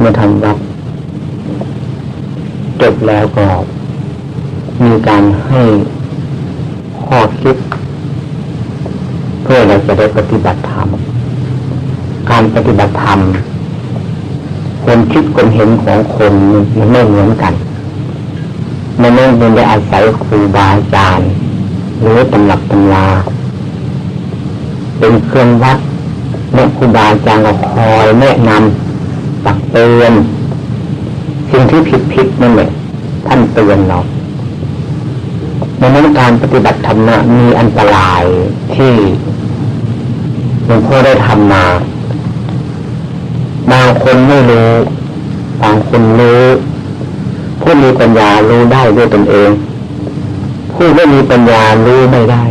มื่อทำวัดจบแล้วก็มีการให้ข้อคิด เพื่อเราจะได้ปฏิบัติธรรม การปฏิบัติธรรมคนคิดคนเห็นของคนมันไม่เหมือนกัน มันไม่เป็นได้อาศัยครูบาอาจารย์หรือตำรับตำราเป็นเครื่องวัดเมื่อครูบาอาจารย์ก็คอยแนะนำ ตักเตือนสิ่งที่ผิดผิดนั่นแหละท่านเตือนเราดังนั้นการปฏิบัติธรรมะมีอันตรายที่หลวงพ่อได้ทำมาบางคนไม่รู้บางคนรู้ผู้มีปัญญารู้ได้ด้วยตนเอง ผู้ไม่มีปัญญารู้ไม่ได้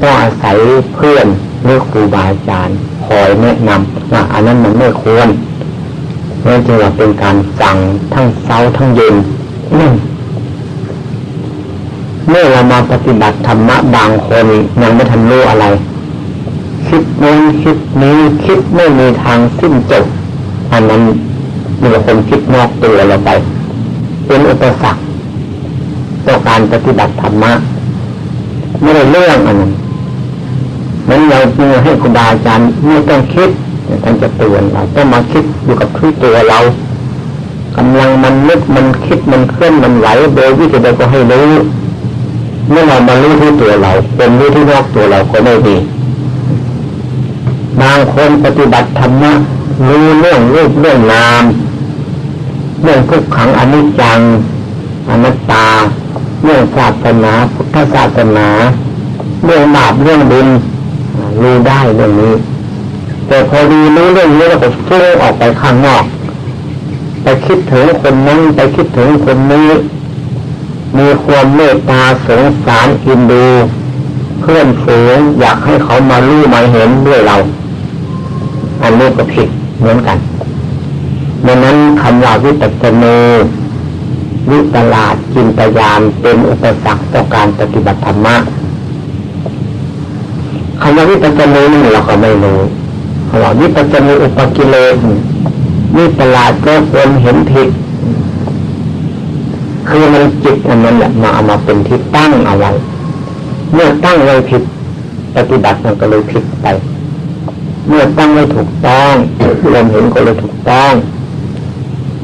ต้องอาศัยเพื่อนหรือครูบาอาจารย์คอยแนะนำว่าอันนั้นมันไม่ควร นั่นจึงว่าเป็นการสั่งทั้งเช้าทั้งเย็นเมื่อเรามาปฏิบัติธรรมะบางคนยังไม่ทันรู้อะไร คิดนู้นคิดนี้คิดไม่มีทางสิ้นจบอันนั้นมีคนคิดนอกตัวเราไป เป็นอุปสรรคต่อการปฏิบัติธรรมะไม่ได้เรื่องอันนั้นนั้นเราจึงให้ครูบาอาจารย์ไม่ต้องคิด ท่านจะเตือนเราต้องมาคิดอยู่กับที่ตัวเรากำลังมันนึกมันคิดมันเคลื่อนมันไหวโดยวิธีใดก็ให้รู้เมื่อเรามารู้ที่ตัวเรา เป็นรู้ที่นอกตัวเราก็ได้ดีบางคนปฏิบัติธรรมะรู้เรื่องรูปเรื่องนามเรื่องทุกขังอนิจจังอนัตตาเรื่องศาสนาพุทธศาสนาเรื่องบาปเรื่องบุญรู้ได้เรื่องนี้ แต่พอดีรู้เรื่องนี้แล้วก็ฟุ้งออกไปข้างนอกไปคิดถึงคนนั้นไปคิดถึงคนนี้ มีความเมตตาสงสารอินดู เพื่อนฝูงอยากให้เขามารู้มาเห็นด้วยเรา อันนี้ก็ผิดเหมือนกันดังนั้นคำว่าวิปัสสนูวิตลาดจินตยานเป็นอุปสรรคต่อการปฏิบัติธรรมะคำว่าวิปัสสนูนี่เราก็ไม่รู้ คำว่าวิปัสสนูอุปกิเลสวิตลาดก็ควรเห็นผิดคือมันจิตอันนั้นแหละมาเอามาเป็นที่ตั้งเอาไว้เมื่อตั้งไว้ผิด ปฏิบัติมันก็เลยผิดไป เมื่อตั้งไม่ถูกต้องรวมเห็นก็เลยถูกต้อง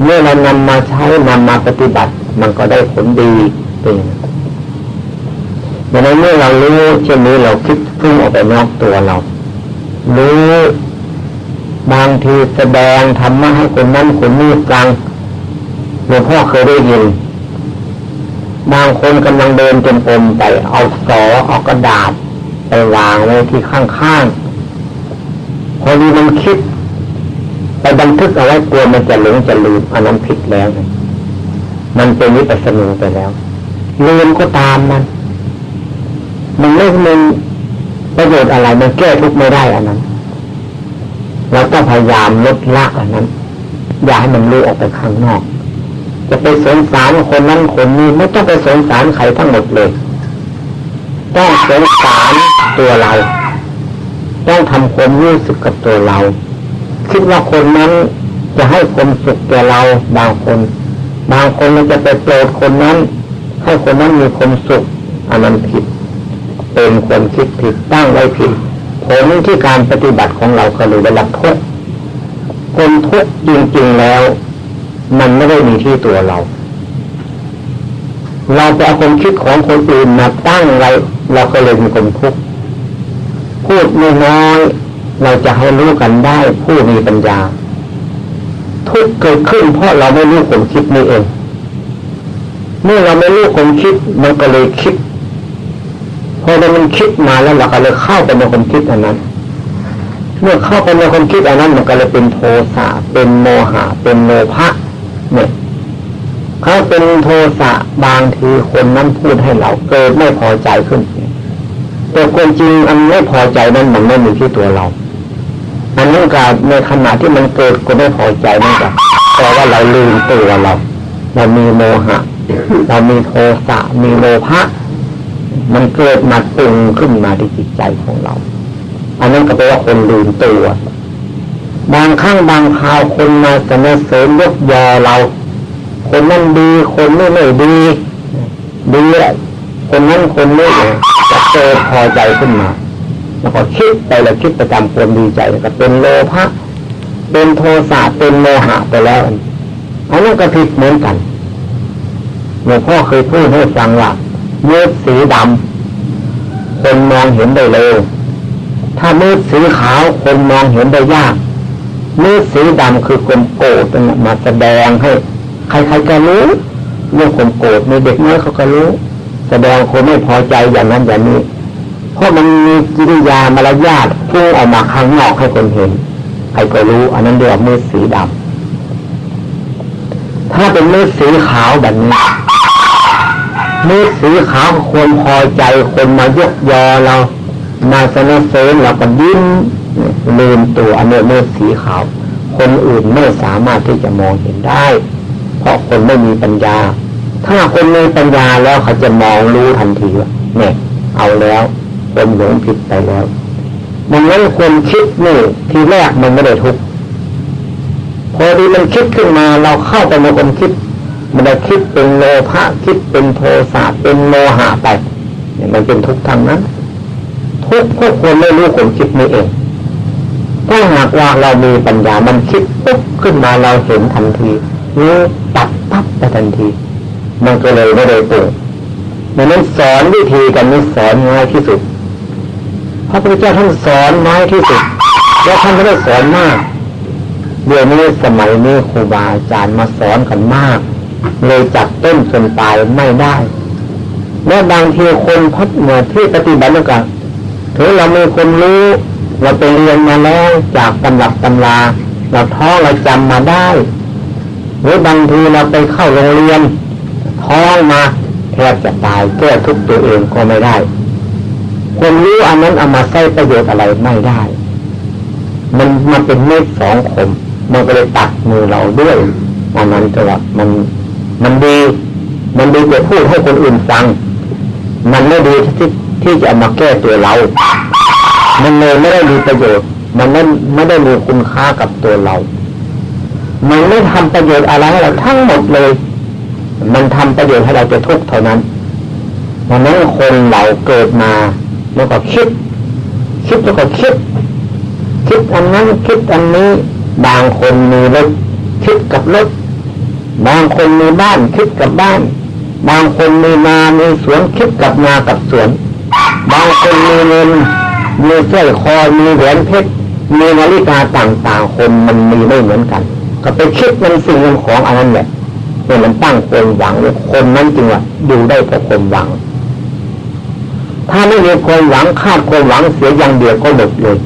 เมื่อเรานำมาใช้นำมาปฏิบัติ มันก็ได้ผลดีเป็นดังนั้นเมื่อเรารู้เช่นนี้เราคิดพึ่งออกไปนอกตัวเรารู้ บางทีแสดงธรรมะให้คนนั้นคนนี้ฟังหลวงพ่อเคยได้ยิน บางคนกำลังเดินจนอมไปเอาสอเอากระดาษไปวางไว้ที่ข้างๆพอดีมันคิด ไปบันทึกเอาไว้กลัวมันจะหลงจะลืมอันนั้นผิดแล้ว มันเป็นวิปัสสนูไปแล้วลืมก็ตามมันมันไม่มันประโยชน์อะไรมันแก้ทุกไม่ได้อันนั้น เราต้องพยายามลดละอันนั้น อย่าให้มันรู้ออกไปข้างนอก จะไปสงสารคนนั้นคนนี้ไม่ต้องไปสงสารใครทั้งหมดเลย ต้องสงสารตัวเรา ต้องทำความรู้สึกกับตัวเรา คิดว่าคนนั้นจะให้ความสุขแก่เราบางคน บางคนมันจะไปโปรดคนนั้น ให้คนนั้นมีความสุขอันนั้นผิด เป็นความคิดผิดตั้งไว้ผิด ผลที่การปฏิบัติของเราก็เลยได้รับทุกคนทุกข์จริงๆแล้ว มันไม่ได้มีที่ตัวเรา เราจะเอาความคิดของคนอื่นมาตั้งไว้เราก็เลยมีความทุกข์พูดน้อยๆเราจะให้รู้กันได้ผู้มีปัญญา ทุกเกิดขึ้นเพราะเราไม่รู้ความคิดนี่เอง เมื่อเราไม่รู้ความคิดมันก็เลยคิด พอเรามันคิดมาแล้วเราก็เลยเข้าไปในความคิดอันนั้น เมื่อเข้าไปในความคิดอันนั้นมันก็เลยเป็นโทสะเป็นโมหะ เป็นโมภะเนี่ยเขาเป็นโทสะบางทีคนนั้นพูดให้เราเกิดไม่พอใจขึ้น แต่ความจริงอันไม่พอใจนั้นมันไม่มีที่ตัวเราอันนั้นก็ในขณะที่มันเกิดก็ไม่พอใจนั่นก็แปลว่าเราลืมตัวเรา เรามีโมหะ เรามีโทสะมีโลภะ มันเกิดมาตึงขึ้นมาที่จิตใจของเรา อันนั้นก็แปลว่าคนลืมตัว บางครั้งบางคราวคนมาสนเสริมยกยอเรา คนนั้นดีคนนี้ไม่ดีดีคนนั้นคนนี้จะเกิดพอใจขึ้นมา แล้วก็คิดไปแล้วคิดประจำความดีใจก็เป็นโลภะเป็นโทสะเป็นโมหะไปแล้วอันนั้นก็ผิดเหมือนกันหลวงพ่อเคยพูดให้ฟังว่า มืดสีดำคนมองเห็นได้เร็ว ถ้ามืดสีขาวคนมองเห็นได้ยากมืดสีดำคือคนโกรธมาแสดงให้ ใครๆก็รู้เรื่องคนโกรธมีเด็กน้อยเขาก็รู้ แสดงคนไม่พอใจอย่างนั้นอย่างนี้เพราะมันมีกิริยามารยาทพุ่งออกมาข้างนอกให้คนเห็นใครก็รู้ อันนั้นเรียกว่ามืดสีดำถ้าเป็นมืดสีขาวแบบนี้ มืดสีขาวควรพอใจคนมายกยอเรา มาสนเสริญเราก็ยิ้มลืมตัวอันนี้เมื่อสีขาว คนอื่นไม่สามารถที่จะมองเห็นได้ เพราะคนไม่มีปัญญา ถ้าคนมีปัญญาแล้วเขาจะมองรู้ทันทีว่าเนี่ย เอาแล้วคนหลงผิดไปแล้วดังนั้นคนคิดนี่ทีแรกมันไม่ได้ทุกพอดีมันคิดขึ้นมาเราเข้าไปในคนคิด มันได้คิดเป็นโลภะคิดเป็นโทสะเป็นโมหะไปเนี่ยมันเป็นทุกข์ทางนั้น ทุกพวกคนไม่รู้ความคิดนี้เองถ้าหากว่าเรามีปัญญามันคิดปุ๊บขึ้นมาเราเห็นทันทีรู้ตัดปั๊บไปทันที มันก็เลยไม่ได้ตัวดังนั้นสอนวิธีกันนี้สอนง่ายที่สุดพระพุทธเจ้าท่านสอนน้อยที่สุด แล้วท่านไม่ได้สอนมากเดี๋ยวนี้สมัยนี้ครูบาอาจารย์มาสอนกันมาก เลยจับต้นจนปลายไม่ได้และบางทีคนพัดเหนือที่ปฏิบัติแล้วกันถือเรามีคนรู้เราไปเรียนมาแล้วจากตำรับตำราเราท้องเราจำมาได้ หรือบางทีเราไปเข้าโรงเรียนท้องมาแทบจะตายแก้ทุกตัวเองก็ไม่ได้คนรู้อันนั้นเอามาใช้ประโยชน์อะไรไม่ได้ มันมันเป็นเม็ดสองขมมันก็เลยตัดมือเราด้วยอันนั้นจะว่ามัน มันดี มันดีจะพูดให้คนอื่นฟัง มันไม่ดีที่ที่จะมาแก้ตัวเรา มันเลยไม่ได้มีประโยชน์ มันไม่ไม่ได้มีคุณค่ากับตัวเรา มันไม่ทำประโยชน์อะไรให้เราทั้งหมดเลย มันทำประโยชน์ให้เราจะทุกข์เท่านั้นดังนั้นคนเราเกิดมาแล้วก็คิด คิดแล้วก็คิด คิดอันนั้นคิดอันนี้ บางคนมีรถคิดกับรถ บางคนมีบ้านคิดกับบ้าน บางคนมีนามีสวนคิดกับนากับสวน บางคนมีเงินมีสร้อยคอมีแหวนเพชรมีนาฬิกาต่างๆคนมันมีไม่เหมือนกัน ก็ไปคิดมันสิ่งมันของอันนั้นแหละเนี่ยมันตั้งความหวังว่าคนนั้นจริงว่าดูได้เพราะความหวัง ถ้าไม่มีความหวังคาดความหวังเสียอย่างเดียวก็หมดเลย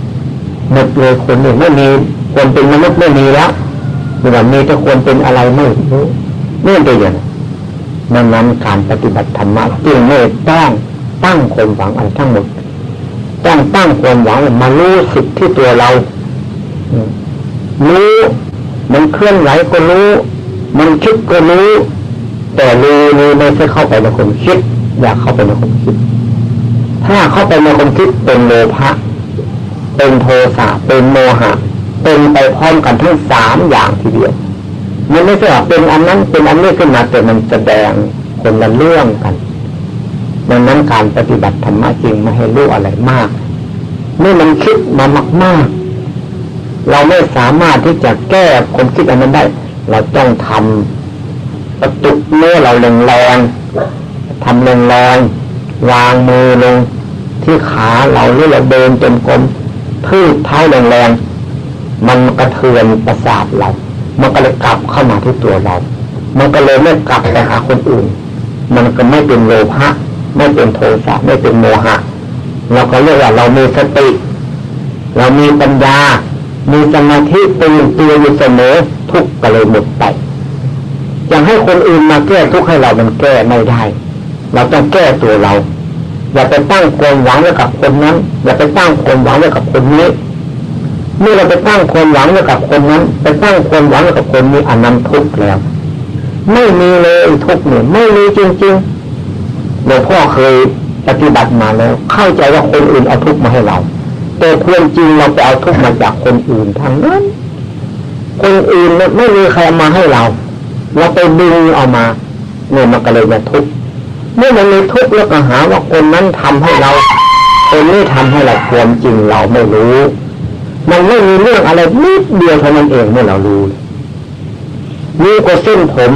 หมดเลยคนหนี่งไม่มีคนเป็นมนุษย์ไม่มีแล้ว หรือว่ามีแต่คนเป็นอะไรไม่รู้นี่เป็นอย่างนั้นนั้นการปฏิบัติธรรมะจึงไม่ต้องตั้งความหวังอะไรทั้งหมดต้องตั้งความหวังมารู้สึกที่ตัวเรารู้มันเคลื่อนไหวก็รู้ มันคิดก็รู้ แต่รู้รู้ไม่ใช่เข้าไปในความคิด อยากเข้าไปในความคิด ถ้าเข้าไปในความคิดเป็นโลภะเป็นโทสะเป็นโมหะ เป็นไปพร้อมกันทั้งสามอย่างทีเดียว มันไม่ใช่ว่าเป็นอันนั้นเป็นอันนี้ขึ้นมาแต่มันแสดงคนละเรื่องกันดังนั้นการปฏิบัติธรรมะจริงไม่ให้รู้อะไรมาก เมื่อมันคิดมามากๆ เราไม่สามารถที่จะแก้ความคิดอันนั้นได้ เราต้องทำประตุกเมื่อเราแรงแรงทำแรงแรงวางมือลงที่ขาเราหรือเราเดินจนกลมพืชเท้าแรงแรง มันกระเทือนประสาทเรา มันก็เลยกลับเข้ามาที่ตัวเรา มันก็เลยไม่กลับไปหาคนอื่น มันก็ไม่เป็นโลภะไม่เป็นโทสะไม่เป็นโมหะ เราก็เรียกว่าเรามีสติ เรามีปัญญา มีสมาธิตื่นตัวอยู่เสมอทุกข์ก็เลยหมดไปอย่างให้คนอื่นมาแก้ทุกข์ให้เรามันแก้ไม่ได้ เราต้องแก้ตัวเรา อย่าไปตั้งความหวังไว้กับคนนั้น อย่าไปตั้งความหวังไว้กับคนนี้ เมื่อเราไปตั้งความหวังไว้กับคนนั้น ไปตั้งความหวังไว้กับคนนี้อันนั้นทุกข์แล้ว ไม่มีเลยทุกข์เนี่ยไม่มีจริงๆหลวงพ่อเคยปฏิบัติมาแล้ว เข้าใจว่าคนอื่นเอาทุกข์มาให้เรา แต่ควรจริงเราไปเอาทุกข์มาจากคนอื่นทางนั้น คนอื่นไม่มีใครมาให้เรา เราไปดึงออกมาเนี่ยมันก็เลยมาทุกข์เมื่อมันมีทุกข์แล้วก็หาว่าคนนั้นทำให้เราคนนี้ทำให้เราความจริงเราไม่รู้ มันไม่มีเรื่องอะไรนิดเดียวเท่านั้นเองเมื่อเรารู้มีกว่าเส้นผม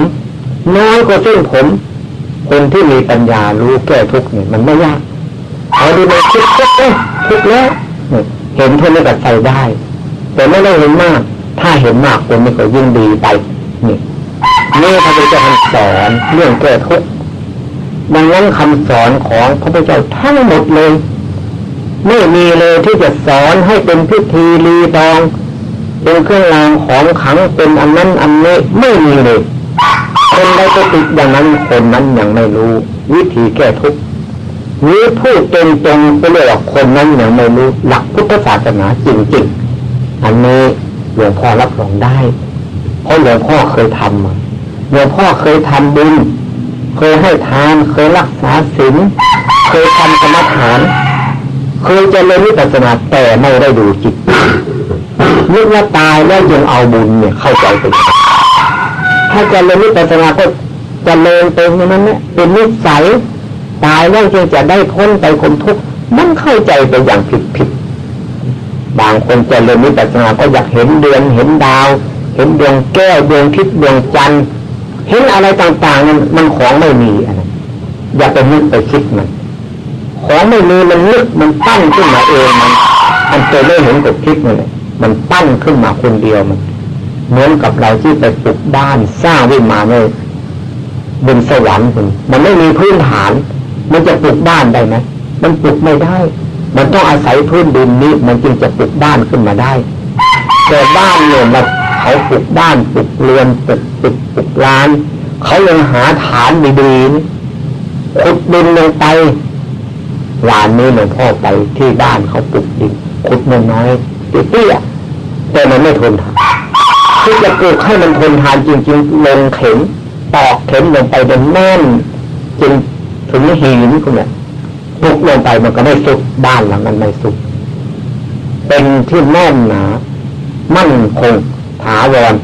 น้อยกว่าเส้นผม คนที่มีปัญญารู้แก้ทุกข์เนี่ยมันไม่ยากเอาดูในคิดทุกข์ทุกข์แล้วเห็นเท่านี้ก็ใส่ได้ แต่ไม่ได้เห็นมาก ถ้าเห็นมากคนนี้ก็ยิ่งดีไปนี่นี่พระพุทธเจ้าสอนเรื่องแก้ทุกข์ดังนั้นคำสอนของพระพุทธเจ้าทั้งหมดเลย ไม่มีเลยที่จะสอนให้เป็นพิธีรีตองเป็นเครื่องรางของขังเป็นอันนั้นอันนี้ไม่มีเลยคนใดไปติดอย่างนั้นคนนั้นยังไม่รู้ วิธีแก้ทุกข์นี้พูดตรงๆไปเลยว่าคนนั้นยังไม่รู้หลักพุทธศาสนาจริงๆ อันนี้หลวงพ่อรับรองได้ เพราะหลวงพ่อเคยทำมาหลวงพ่อเคยทำบุญ เคยให้ทาน เคยรักษาศีล เคยทำกรรมฐาน เคยจะเรียนวิปัสสนาแต่ไม่ได้ดูจิตนึกว่าตายแล้วยังเอาบุญเนี่ยเข้าใจไปถ้าจะเรียนวิปัสสนาก็จะเรียนเป็นอย่างนั้นเนี่ยเป็นนิสัยตายแล้วจึงจะได้พ้นไปคนทุกข์มันเข้าใจไปอย่างผิดผิดบางคนจะเรียนวิปัสสนาก็อยากเห็นเดือนเห็นดาว เห็นดวงแก้วดวงทิศดวงจันทร์เห็นอะไรต่างๆมันมันของไม่มีอะไรอย่าไปนึกไปคิดมัน ของไม่มีมันนึกมันตั้งขึ้นมาเองมันมันเคยได้เห็นกับคลิปมันมันตั้งขึ้นมาคนเดียวมันเหมือนกับเราที่ไปปลูกบ้านสร้างวิมานเลยบนสวรรค์คุณมันไม่มีพื้นฐาน มันจะปลูกบ้านได้ไหมมันปลูกไม่ได้ มันต้องอาศัยพื้นดินนี้มันจึงจะปลูกบ้านขึ้นมาได้ แต่บ้านเนี่ยมันเขาปลูกบ้านปลูกเรือนปลูกปลูกปลูกร้าน เขายังหาฐานดีๆขุดดินลงไป วานนี้หลวงพ่อไปที่บ้านเขาปลูกดินขุดน้อยๆเตี้ยแต่มันไม่ทนทานที่จะปลูกให้มันทนทานจริง ๆ ลงเข็มตอกเข็มลงไปเป็นแน่นจนถึงหินคุณเนี่ยปลูกลงไปมันก็ไม่สุดบ้านหลังนั้นไม่สุดเป็นที่แน่นหนามั่นคงถาวร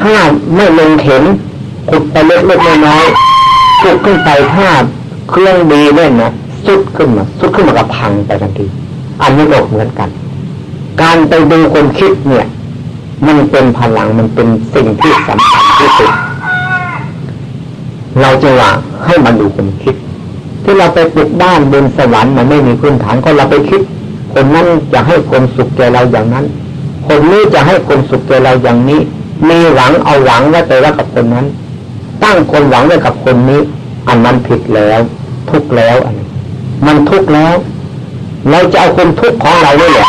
ถ้าไม่ลงเข็มขุดไปเล็กๆน้อยๆปลูกขึ้นไปถ้าเครื่องดีเล่นนะ สุดขึ้นมาสุดขึ้นมากับพังไปทันทีอันนี้ก็เหมือนกัน การไปดูคนคิดเนี่ย มันเป็นพลังมันเป็นสิ่งที่สำคัญที่สุดเราจะว่าให้มาดูคนคิด ที่เราไปปลุกบ้านบนสวรรค์มันไม่มีพื้นฐานก็เราไปคิด คนนั้นจะให้คนสุขแก่เราอย่างนั้น คนนี้จะให้คนสุขแก่เราอย่างนี้ มีหวังเอาหวังไว้ไปว่ากับคนนั้น ตั้งคนหวังไว้กับคนนี้ อันนั้นผิดแล้ว ทุกแล้วอัน มันทุกข์แล้ว เราจะเอาคนทุกข์ของเราด้วยแหละ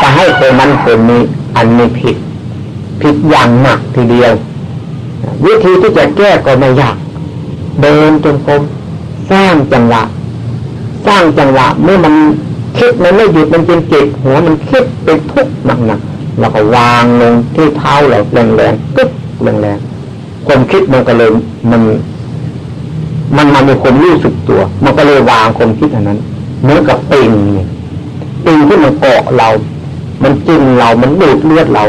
จะให้คนมันคนนี้อันนี้ผิด ผิดอย่างหนักทีเดียว วิธีที่จะแก้ก็ไม่ยาก เดินจงกรมสร้างจังหวะสร้างจังหวะเมื่อมันคิดมันไม่หยุดมันเป็นจิตหัวมันคิดเป็นทุกข์หนักๆแล้วก็วางลงที่เท้าเราแรงๆปึ๊บแรงๆความคิดมันก็เลยมัน มันมามีความรู้สึกตัว มันก็เลยวางความคิดอันนั้นเหมือนกับปิงเนี่ยปิงที่มันเกาะเรา มันจิ้มเรา มันดูดเลือดเรา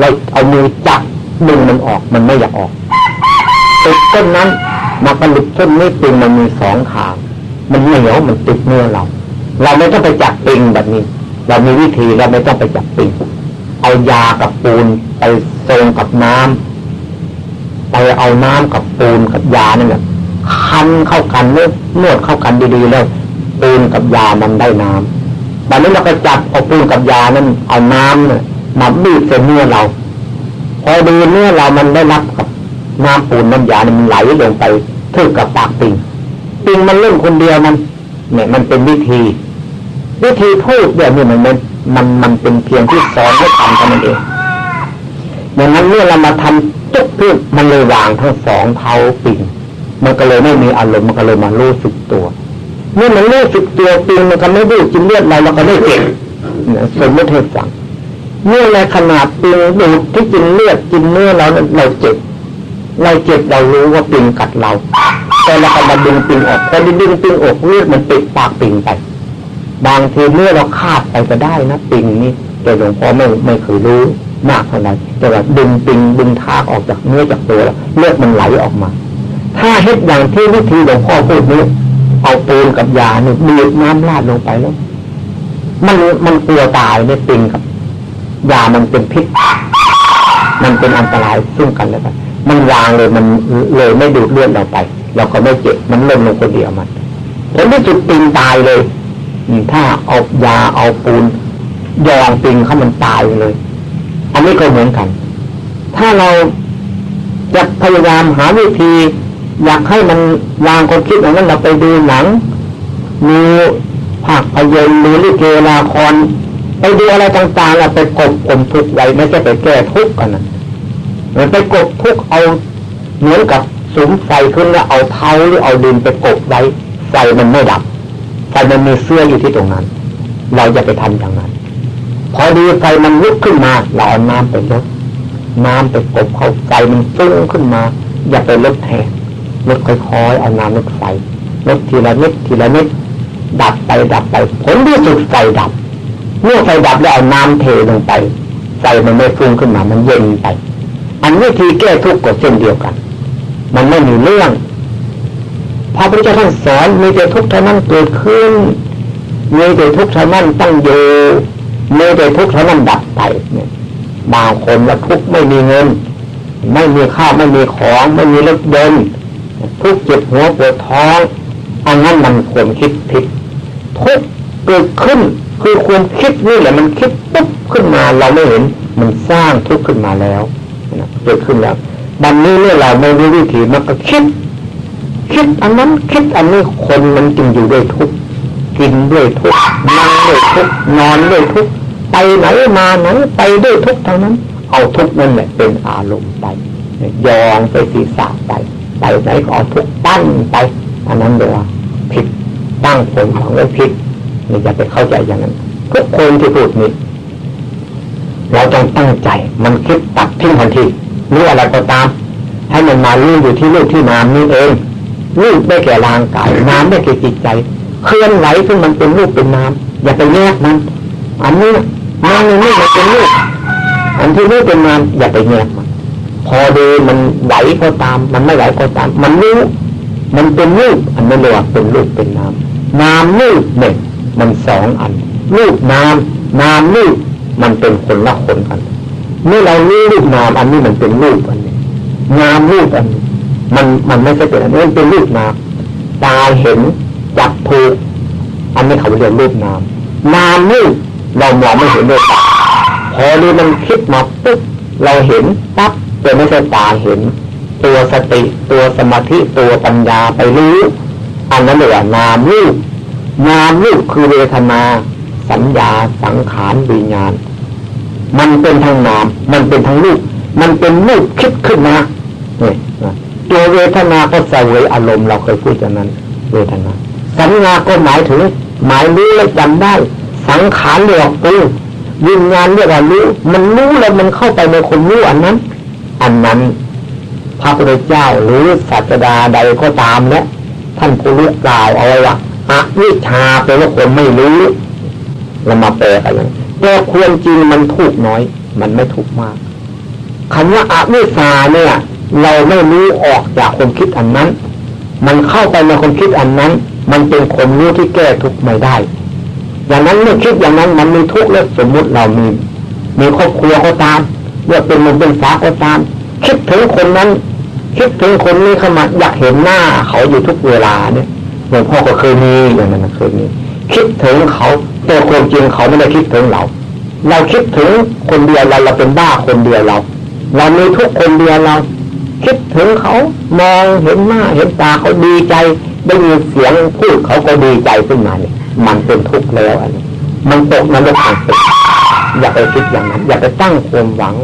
เราเอามือจับดึงมันออก มันไม่อยากออกติดต้นนั้นมาผลิตต้นนี้ปิงมันมีสองขา มันเหนียวมันติดเนื้อเรา เราไม่ต้องไปจับปิงแบบนี้ เรามีวิธีเราไม่ต้องไปจับปิงเอายากับปูนไปทรงกับน้ำไปเอาน้ำกับปูนกับยานั่นแหละ คันเข้ากันนวดนวดเข้ากันดีๆแล้วปูนกับยามันได้น้ำตอนนี้เราก็จับเอาปูนกับยานั้นเอาน้ำเนี่ยมาบีบใส่เนื้อเรา พอดีเนื้อเรามันได้รับกับน้ำปูนน้ำยามันไหลลงไปถึงกับปากปิงปิงมันเล่นคนเดียวมันเนี่ยมันเป็นวิธี วิธีพูดแบบนี้มันมันมันมันเป็นเพียงที่สอนให้ทำเท่านั้นเองดังนั้นเมื่อเรามาทำตุ๊กขึ้นมันเลยวางทั้งสองเท้าปิง มันก็เลยไม่มีอารมณ์มันก็เลยมารู้สึกตัวเมื่อมันรู้สึกตัวปิงมันก็ไม่ดูกินเลือดเราเราก็ไม่เจ็บสมมติให้ฟังเมื่อในขนาดปิงดูดที่กินเลือดกินเนื้อเราเราเจ็บเราเจ็บเรารู้ว่าปิงกัดเรา แต่เราก็มาดึงปิงออกพอดึงปิงออกเลือดมันติดปากปิงไป บางทีเมื่อเราคาดไปก็ได้นะปิงนี่แต่หลวงพ่อไม่ไม่เคยรู้มากเท่าไหร่แต่ว่าดึงปิงดึงทากออกจากเนื้อจากตัวแล้วเลือดมันไหลออกมา ถ้าเฮ็ดอย่างที่วิธีหลวงพ่อพูดนี้ เอาปูนกับยาเนี่ยบีบน้ำลาดลงไปแล้ว มันมันกลัวตายเนี่ยปิงกับ ยามันเป็นพิษ มันเป็นอันตรายซึ่งกันแล้วกันมันวางเลยมันเลยไม่ดูดเลือดเราไป เราก็ไม่เจ็บมันล่นลงคนเดียวมัน แล้วที่สุดปิงตายเลยถ้าเอายาเอาปูนยองปิงเขามันตายเลย อันนี้ก็เหมือนกัน ถ้าเราจะพยายามหาวิธี อยากให้มันวางความคิดอย่างนั้นเราไปดูหนังมีภาพยนตร์หรือลิเกละครไปดูอะไรต่างๆเราไปกบกลมทุกไว้ไม่ใช่ไปแก้ทุกกันนะมันไปกบทุกเอาเหมือนกับสุมไฟขึ้นแล้วเอาเท้าหรือเอาดินไปกบไว้ไฟมันไม่ดับไฟมันมีเสื้ออยู่ที่ตรงนั้น เราอย่าไปทำอย่างนั้น พอดีไฟมันลุกขึ้นมาเราเอาน้ำไปลดน้ำไปกบเขาไฟมันฟุ้งขึ้นมา อย่าไปลดแทน ลดค่อยๆเอาน้ำลดไฟลดทีละนิดทีละนิดดับไปดับไปผลที่สุดไฟดับเมื่อไฟดับแล้วเอาน้ำเทลงไปไฟมันไม่ฟุ้งขึ้นมา มันเย็นไป อันวิธีแก้ทุกข์ก็เช่นเดียวกัน มันไม่มีเรื่องพระพุทธเจ้าท่านสอนมีแต่ทุกข์เท่านั้นเกิดขึ้นมีแต่ทุกข์เท่านั้นตั้งอยู่มีแต่ทุกข์เท่านั้นดับไปเนี่ยบางคนว่าทุกข์ไม่มีเงิน ไม่มีข้าวไม่มีของ ไม่มีรถยนต์ ทุกเจ็บหัวปวดท้อง อันนั้นมันควรคิดผิด ทุกเกิดขึ้นคือควรคิดนี่แหละมันคิดปุ๊บขึ้นมาเราไม่เห็น มันสร้างทุกข์ขึ้นมาแล้วเกิดขึ้นแล้วบันนี้เนี่ยเราไม่รู้วิธีมันก็คิด คิดอันนั้นคิดอันนี้คนมันจึงอยู่ด้วยทุกข์กินด้วยทุกข์นั่งด้วยทุกข์นอนด้วยทุกข์ไปไหนมาไหนไปด้วยทุกข์เท่านั้น เอาทุกข์นั่นแหละเป็นอารมณ์ไปยองไปศีรษะไป ไปไหนก็เอทุกตั้งไปอันนั้นเรียวผิดตั้งผลของไว้ผิดนี่จะไปเข้าใจอย่างนั้นทุกคนที่พูดนี้เราต้องตั้งใจ มันคิดตัดทิ้งทันทีรู้อะไรก็ตาม ให้มันมาลู่อยู่ที่ลูกที่นามนี่เองรูปได้แก่ร่างกายน้ำได้แก่จิตใจ เคลื่อนไหวซึ่งมันเป็นรูปเป็นนามอย่าไปแยกมัน อันนี้นามนี่มันเป็นรูปอันที่รูปเป็นนามอย่าไปแยกมัน พอดีมันไหวก็ตาม มันไม่ไหวก็ตาม มันรู้มันเป็นรูปอันนั้นเรียกว่าเป็นรูปเป็นนามนามรูปเนี่ยมันสองอัน รูปนามนามรูปมันเป็นคนละคนกันเมื่อเรารู้รูปนามอันนี้มันเป็นรูปอันนี้นามรูปอันนี้มันมันไม่ใช่เป็นอันนี้เป็นรูปนามตาเห็นจับถูกอันนี้เขาเรียกรูปนามนามนี่เรามองไม่เห็นด้วยตาพอนี้มันคิดมาปุ๊บเราเห็นปั๊บ แต่ไม่ใช่ตาเห็น ตัวสติตัวสมาธิตัวปัญญาไปรู้ อันนั้นเรียกว่านามรูปนามรูปคือเวทนา สัญญาสังขารวิญญาณ มันเป็นทางนาม มันเป็นทางรูปมันเป็นรูปคิดขึ้นมาเนี่ยตัวเวทนาก็เสวยอารมณ์เราเคยพูดอย่างนั้น เวทนา สัญญาก็หมายถึง หมายรู้และจำได้ สังขารเรียกรู้วิญญาณเรียกว่ารู้มันรู้แล้วมันเข้าไปในคนรู้อันนั้น อันนั้นพระพุทธเจ้าหรือศาสดาใดก็ตามเนี่ยท่านผู้รู้กล่าวเอาไว้ว่าอวิชาเป็นว่าคนไม่รู้เรามาแปลกันเลยแต่ควรจริงมันถูกน้อย มันไม่ถูกมากคำว่าอวิชาเนี่ย เราไม่รู้ออกจากความคิดอันนั้น มันเข้าไปในความคิดอันนั้น มันเป็นความรู้ที่แก้ทุกข์ไม่ได้อย่างนั้นเมื่อคิดอย่างนั้นมันมีทุกข์แล้วสมมุติเรามีมีครอบครัวก็ตาม เมื่อเป็นมันเป็นสาก็ตาม คิดถึงคนนั้น คิดถึงคนนี้เข้ามาอยากเห็นหน้าเขาอยู่ทุกเวลาเนี่ยหลวงพ่อก็เคยมีอย่างนั้นเคยมีคิดถึงเขาแต่ความจริงเขาไม่ได้คิดถึงเรา เราคิดถึงคนเดียวเราเราเป็นบ้าคนเดียวเรา เรามีทุกคนเดียวเรา คิดถึงเขามองเห็นหน้าเห็นตาเขาดีใจ ได้ยินเสียงพูดเขาก็ดีใจขึ้นมาเนี่ยมันเป็นทุกข์แล้วอันนี้มันตกนรกทางติ อย่าไปคิดอย่างนั้น อย่าไปตั้งความหวัง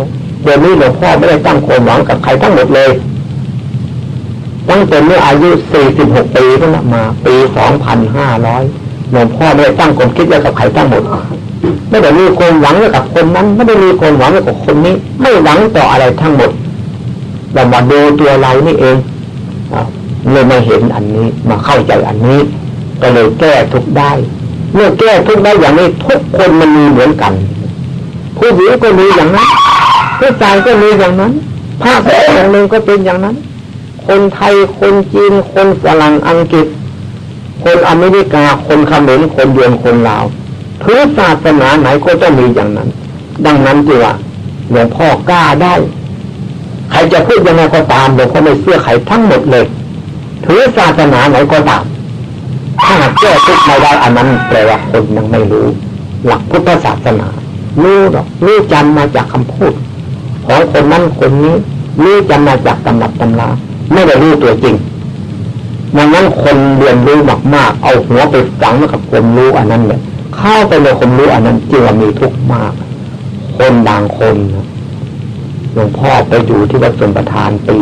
เดี๋ยวนี้หลวงพ่อไม่ได้ตั้งความหวังกับใครทั้งหมดเลยตั้งแต่เมื่ออายุสี่สิบหกปีนั่นมา ปีสองพันห้าร้อยหลวงพ่อไม่ได้ตั้งความคิดไว้กับใครทั้งหมด ไม่ได้มีความหวังไว้กับคนนั้น ไม่ได้มีความหวังไว้กับคนนี้ ไม่หวังต่ออะไรทั้งหมด เรามาดูตัวเรานี่เองเลยมาเห็นอันนี้ มาเข้าใจอันนี้ ก็เลยแก้ทุกได้ เมื่อแก้ทุกได้อย่างนี้ทุกคนมันมีเหมือนกัน ผู้หญิงก็มีอย่างนั้นผู้ชายก็มีอย่างนั้นภาคอย่างหนึ่งก็เป็นอย่างนั้น คนไทยคนจีน คนฝรั่งอังกฤษ คนอเมริกา คนเขมรคนเยอนคนลาวถือศาสนาไหนก็ต้องมีอย่างนั้น ดังนั้นจีว่าหลวงพ่อกล้าได้ ใครจะพูดยังไงก็ตามหลวงพ่อไม่เชื่อใครทั้งหมดเลยถือศาสนาไหนก็ตามถ้าแก้ทุกข์ไม่ได้อันนั้นแปลว่าคนยังไม่รู้ หลักพุทธศาสนา รู้หรอกรู้จำมาจากคำพูดของคนนั้นคนนี้รู้จำมาจากตำรับตำราไม่ได้รู้ตัวจริงดังนั้นคนเรียนรู้มากๆ เอาหัวไปฝังกับความรู้อันนั้นเลยเข้าไปในความรู้อันนั้นจึงมีทุกข์มาก คนบางคนหลวงพ่อไปอยู่ที่วัดสมประทานปี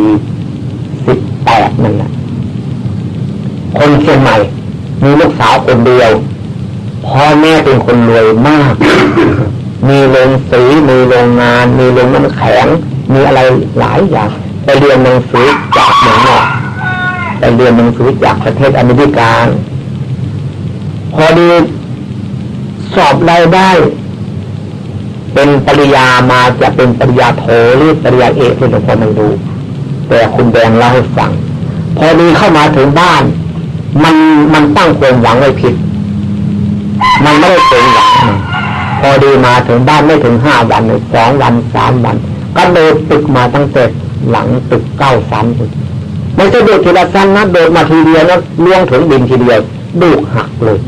สิบแปดนั่นแหละคนเชียงใหม่ มีลูกสาวคนเดียวพ่อแม่เป็นคนรวยมาก มีโรงสีมีโรงงาน มีโรงน้ำแข็งมีอะไรหลายอย่างไปเรียนหนังสือจากเมืองนอกไปเรียนหนังสือจากประเทศอเมริกาพอดีสอบรายได้ เป็นปริญญามาจะเป็นปริญญาโทหรือปริญญาเอกที่หลวงพ่อไม่รู้แต่คุณแดงเล่าให้ฟังพอดีเข้ามาถึงบ้าน มันมันตั้งความหวังไว้ผิด มันไม่ได้เป็นหวัง พอดีมาถึงบ้านไม่ถึงห้าวันเลยสองวันสามวัน ก็โดดตึกมาตั้งแต่หลังตึกเก้าชั้นมันจะโดดทีละชั้นนะโดดมาทีเดียวแล้วล่วงถึงดินทีเดียวดูกหักเลย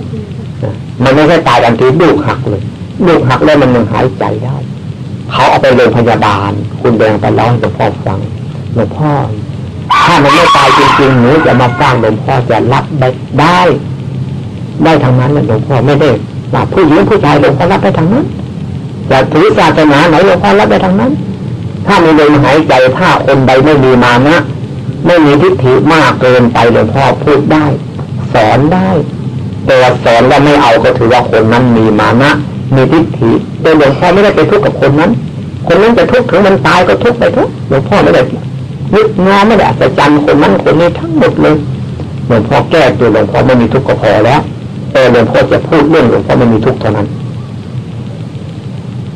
มันไม่ใช่ตายทันทีดูกหักเลยดูกหักแล้วมันยังหายใจได้ เขาเอาไปโรงพยาบาล คุณแดงไปเล่าให้หลวงพ่อฟังหลวงพ่อ ถ้ามันไม่ตายจริงๆหนูจะมาสร้างหลวงพ่อจะรับได้ได้ได้ทางนั้นหลวงพ่อไม่ได้ ว่าผู้หญิงผู้ชายหลวงพ่อรับได้ทางนั้นจะถือศาสนาไหนหลวงพ่อรับได้ทางนั้น ถ้าไมีลมหายใจถ้าคนใดไม่มีมานะไม่มีทิฏฐิมากเกินไปหลวงพ่อพูดได้ สอนได้แต่สอนแล้วไม่เอาก็ถือว่าคนนั้นมีมานะมีทิฏฐิแต่หลวงพ่อไม่ได้ไปทุกข์กับคนนั้น คนนั้นจะทุกข์ถึงมันตายก็ทุกข์ไปทุกหลวงพ่อไม่ได้ยึดงอไม่ได้จะจำคนนั้นคนนี้ทั้งหมดเลยหลวงพ่อแก้ตัวหลวงพ่อไม่มีทุกข์ก็พอแล้ว แต่หลวงพ่อจะพูดเรื่องหลวงพ่อไม่มีทุกข์เท่านั้น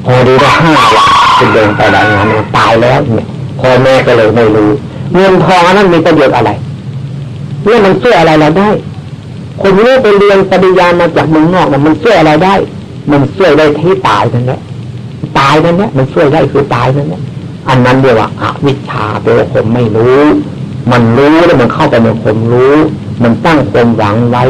พอดีได้ห้าวันเป็นเดินไปรายงานตายแล้วเนี่ยพ่อแม่ก็เลยไม่รู้เงินทองนั้นมีประโยชน์อะไรเรื่องมันช่วยอะไรเราได้ คนนี้ไปเรียนปริญญามาจากเมืองนอกมันช่วยอะไรได้ มันช่วยได้ที่ตายนั่นแหละตายนั่นแหละมันช่วยได้คือตายนั่นแหละอันนั้นเรียกว่าอวิชชาแปลว่าผมไม่รู้ มันรู้แล้วมันเข้าไปในผมรู้ มันตั้งความหวังไว้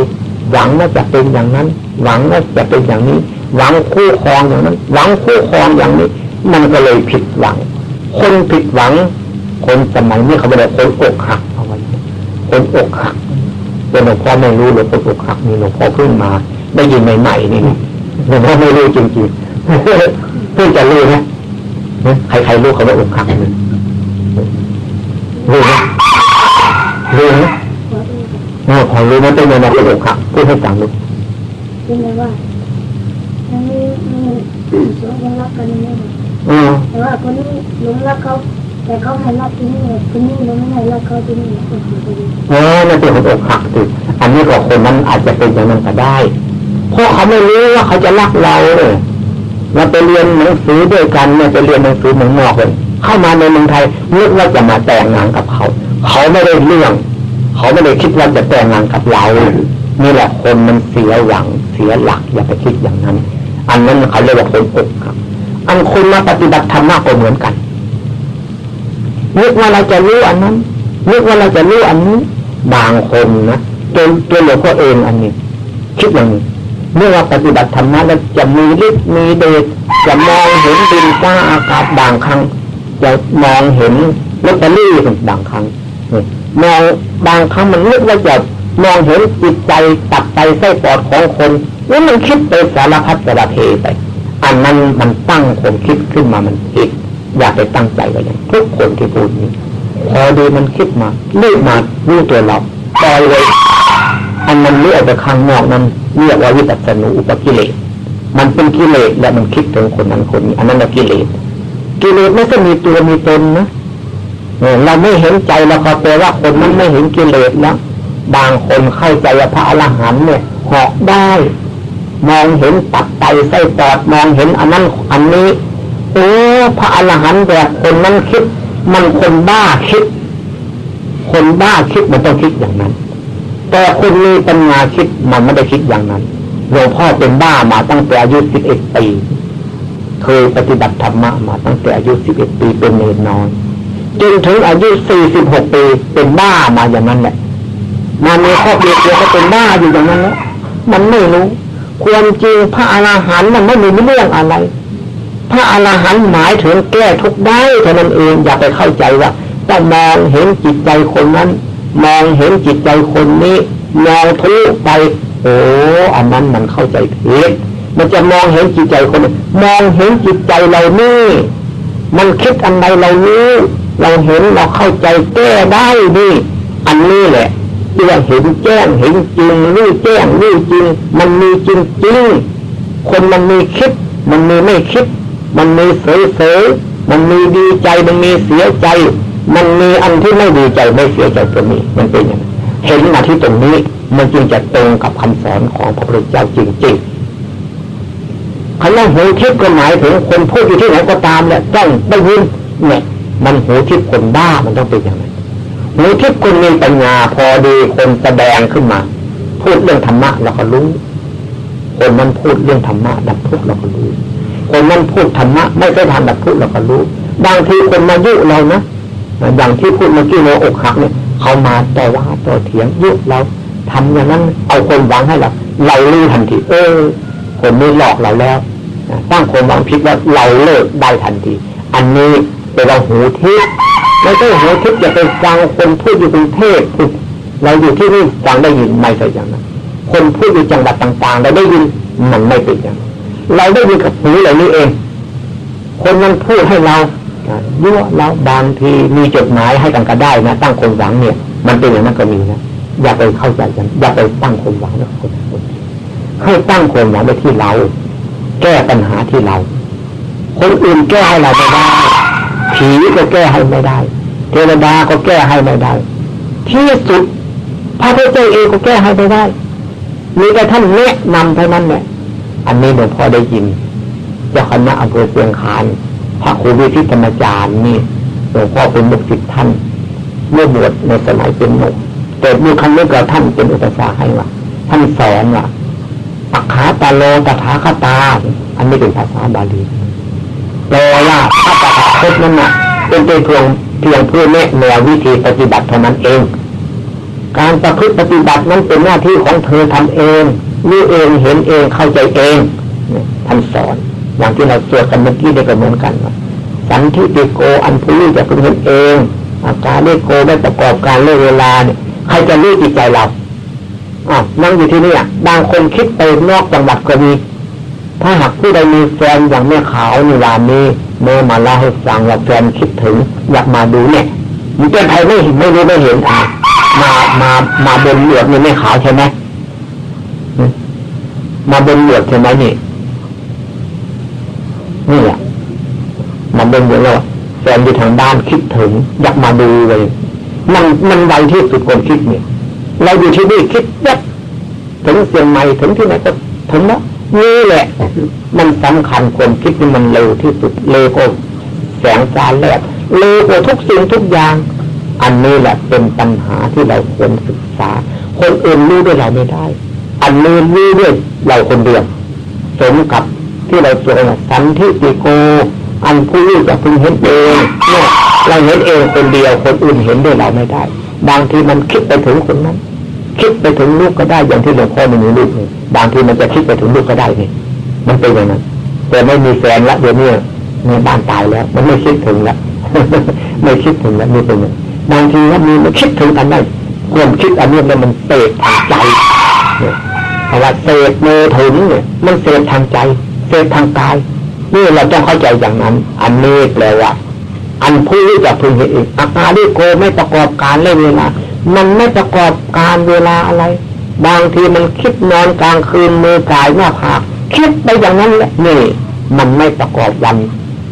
หวังว่าจะเป็นอย่างนั้น หวังว่าจะเป็นอย่างนี้ หวังคู่ครองอย่างนั้น หวังคู่ครองอย่างนี้ มันก็เลยผิดหวัง คนผิดหวัง คนสมัยนี้เขาบอกคนอกหักเอาไว้คนอกหักเป็นหลวงพ่อไม่รู้เลยคนอกหักนี่หลวงพ่อเพิ่งมา ได้ยินใหม่ๆนี่หลวงพ่อไม่รู้จริงๆเพิ่งจะรู้นะใครใครรู้เขาว่าอกหักรู้ไหม รู้ไหมโอ้พอรู้มันเป็นยังไงเป็นอกหักพูดให้ฟังดูเป็นไงว่าทั้งนี้สองคนรักกันนี่แต่ว่าคนนี้หลงรักเขาแต่เขาให้รักที่นี่คนนี้หลงไม่ให้รักเขาที่นี่อ๋อมันเป็นอกหักสิอันนี้ก็คนนั้นอาจจะเป็นอย่างนั้นก็ได้เพราะเขาไม่รู้ว่าเขาจะรักเราเลยเราไปเรียนหนังสือด้วยกันเนี่ยไปเรียนหนังสือเมืองนอกเลยเข้ามาในเมืองไทยนึกว่าจะมาแต่งงานกับเขา เขาไม่ได้เรื่อง เขาไม่ได้คิดว่าจะแต่งงานกับเรานี่แหละคนมันเสียหวังเสียหลักอย่าไปคิดอย่างนั้น อันนั้นเขาเรียกว่าคนอกครับ อันคุณมาปฏิบัติธรรมากกว่าเหมือนกันนึกว่าเราจะรู้อันนั้นนึกว่าเราจะรู้อันนี้ บางคนนะตัวตัวหลวงพ่อเองอันนี้ คิดอย่างนี้เมื่อว่าปฏิบัติธรรมะแล้วจะมีฤทธิ์มีเดชจะมองเห็นดินฟ้าอากาศบางครั้งจะมองเห็นลอตเตอรี่บางครั้งมองบางครั้งมันนึกว่าจะมองเห็นจิตใจตับใจไส้ปอดของคนนี่มันคิดไปสารพัดสารเพไป อันนั้นมันตั้งความคิดขึ้นมามันผิดอย่าไปตั้งใจไว้อย่างทุกคนที่พูดนี้พอดีมันคิดมารีบมารู้ตัวเราปล่อยเลยอันมันเลือกไปข้างนอกนั้นเรียกว่าวิปัสสนูอุปกิเลสมันเป็นกิเลสและมันคิดถึงคนนั้นคนนี้ อันนั้นแหละกิเลสกิเลสไม่ใช่มีตัวมีตนนะ เราไม่เห็นใจเราก็แปลว่าคนนั้นไม่เห็นกิเลสแล้วบางคนเข้าใจว่าพระอรหันต์เนี่ยเหาะได้ มองเห็นตับไตไส้ปอดมองเห็นอันนั้นอันนี้โอ้พระอรหันต์แบบคนนั้นคิด มันคนบ้าคิด คนบ้าคิดมันต้องคิดอย่างนั้น แต่คนมีปัญญาคิดมันไม่ได้คิดอย่างนั้นหลวงพ่อเป็นบ้ามาตั้งแต่อายุสิบเอ็ดปีเคยปฏิบัติธรรมะมาตั้งแต่อายุสิบเอ็ดปีเป็นเนรนอน จนถึงอายุสี่สิบหกปีเป็นบ้ามาอย่างนั้นแหละมามีครอบครัวก็เป็นบ้าอยู่อย่างนั้นแล้วมันไม่รู้ความจริงพระอรหันต์มันไม่มีเรื่องอะไร พระอรหันต์หมายถึงแก้ทุกได้เท่านั้นเองอย่าไปเข้าใจว่าต้องมองเห็นจิตใจคนนั้น มองเห็นจิตใจคนนี้มองทุกไป โอ้อันนั้นมันเข้าใจผิดมันจะมองเห็นจิตใจคน มองเห็นจิตใจเรานี่ มันคิดอันใดเรานี้ เราเห็นเราเข้าใจแก้ได้นี่ อันนี้แหละเรียกเห็นแจ้งเห็นจริงรู้แจ้งรู้จริง มันมีจริงจริงคนมันมีคิด มันมีไม่คิด มันมีเสยเสยมันมีดีใจมันมีเสียใจ มันมีอันที่ไม่ดีใจไม่เสียใจตัวนี้มันเป็นอย่างนั้เห็นมาที่ตรงนี้มันจึงจะตรงกับคำสอนของพระพุทธเจ้าจริงๆคำว่าหูทิพย์ก็หมายถึงคนพูดอยู่ที่ไหนก็ตามแหละต้องได้ยินเนี่ย มันหูทิพย์คนบ้ามันต้องเป็นอย่างนั้นหูทิพย์คนมีปัญญาพอดีคนแสดงขึ้นมา พูดเรื่องธรรมะเราก็รู้ คนนั้นพูดเรื่องธรรมะดับทุกข์เราก็รู้ คนนั้นพูดธรรมะไม่ได้ทำดับทุกข์เราก็รู้ บางทีคนมายุเรานะอย่างที่พูดเมื่อกี้เราอกหักเนี่ยเขามาต่อว่าต่อเถียงยุเราทำอย่างนั้น เอาคนหวังให้เราเรารู้ทันทีเออคนนี้หลอกเราแล้วตั้งคนหวังผิดว่าเราเลิกได้ทันที อันนี้ เป็นเราหูทิพย์ไม่ใช่หูทิพย์จะไปฟังคนพูดอยู่กรุงเทพเราอยู่ที่นี่ฟังได้ยินไม่ใช่อย่างนั้นคนพูดอยู่จังหวัดต่างๆเราได้ยินมันไม่เป็นอย่างเราได้ยินกับหูเหล่านี้เอง คนนั้นพูดให้เรายั่วเราบางทีมีจดหมายให้กันก็ได้นะตั้งคนหวังเนี่ย มันเป็นอย่างนั้นก็มีนะอย่าไปเข้าใจกันอย่าไปตั้งคนหวังนะคนคนให้ตั้งคนหวังไว้ที่เรา แก้ปัญหาที่เรา คนอื่นแก้ให้เราไม่ได้ ผีก็แก้ให้ไม่ได้ เทวดาก็แก้ให้ไม่ได้ ที่สุดพระพุทธเจ้าเองก็แก้ให้ไม่ได้ มีแต่ท่านแนะนำเท่านั้นแหละอันนี้หลวงพ่อได้ยินเจ้าคณะอำเภอเชียงคานพระครูวิทิธรรมจารย์นี่หลวงพ่อเป็นลูกศิษย์ท่านเมื่อบวชในสมัยเป็นหนุ่มแต่มีคำนี้กับท่านเป็นอุปสาให้ว่าท่านสอนว่าปักขาตาโลตถาคตา อันนี้เป็นภาษาบาลีแปลว่าพระตถา คตนั้นน่ะเป็นเพียงเพียงเพื่อแนะแนววิธีปฏิบัติเท่านั้นเอง การประพฤติปฏิบัตินั้นเป็นหน้าที่ของเธอทำเองรู้เองเห็นเองเข้าใจเองท่านสอนอย่างที่เราสวดกันเมื่อกี้ได้ก็เหมือนกันสันทิติโกอันผู้รู้จะเห็นเองอาการเลโกไม่ประกอบการเลื่เวลาเนี่ยใครจะรู้จิตใจเราอ๋อนั่งอยู่ที่นี่บางคนคิดไปนอกจังหวัดก็มี ถ้าหากผู้ใดมีแฟนอย่างแม่ขาวในวานนี้เมื่อมาเล่าให้ฟังว่าแฟนคิดถึง อยากมาดูเนี่ยมันเป็นใครไม่เห็นไม่รู้ไม่เห็นอะมามามาบนเหลือดนี่แม่ขาวใช่ไหมมาบนเหลือดใช่ไหมนี่นี่แหละมันเป็นอย่างว่าแฟนอยู่ทางด้านคิดถึง อยากมาดูเลยมันมันไวที่สุดคนคิดเนี่ย เราอยู่ที่นี่คิดแยบถึงเสียงใหม่ถึงที่ไหนก็ถึงแล้ว นี่แหละ มันสำคัญคนคิดนี่มันเร็วที่สุดเร็วกว่าแสงจานแรกเร็วกว่าทุกสิ่งทุกอย่าง อันนี้แหละเป็นปัญหาที่เราควรศึกษา คนอื่นรู้ด้วยเราไม่ได้ อันนี้รู้ด้วยเราคนเดียวสมกับที่เราสวดสันทิติโก อันผู้รู้จะพึงเห็นเองเนี่ยเราเห็นเองคนเดียวคนอื่นเห็นด้วยเราไม่ได้ บางทีมันคิดไปถึงคนนั้น คิดไปถึงลูกก็ได้อย่างที่หลวงพ่อมีลูกนี่บางทีมันจะคิดไปถึงลูกก็ได้นี่มันเป็นอย่างนั้นแต่ไม่มีแฟนละเดี๋ยวนี้ในบ้านตายแล้ว มันไม่คิดถึงละไม่คิดถึงแล้วนี่เป็นบางทีว่ามีมันคิดถึงอันนั้นความคิดอันนี้มันเตะทางใจเนี่ยเพราะว่าเสพเมถุนเนี่ยมันเสพทางใจเสพทางกายนี่เราต้องเข้าใจอย่างนั้น อันนี้แปลว่าอันผู้รู้จะพึงเห็นเองอาการที่โกไม่ประกอบการเลยเวลา มันไม่ประกอบการเวลาอะไร บางทีมันคิดนอนกลางคืนมือกายหน้าผากคิดไปอย่างนั้นแหละนี่ มันไม่ประกอบวัน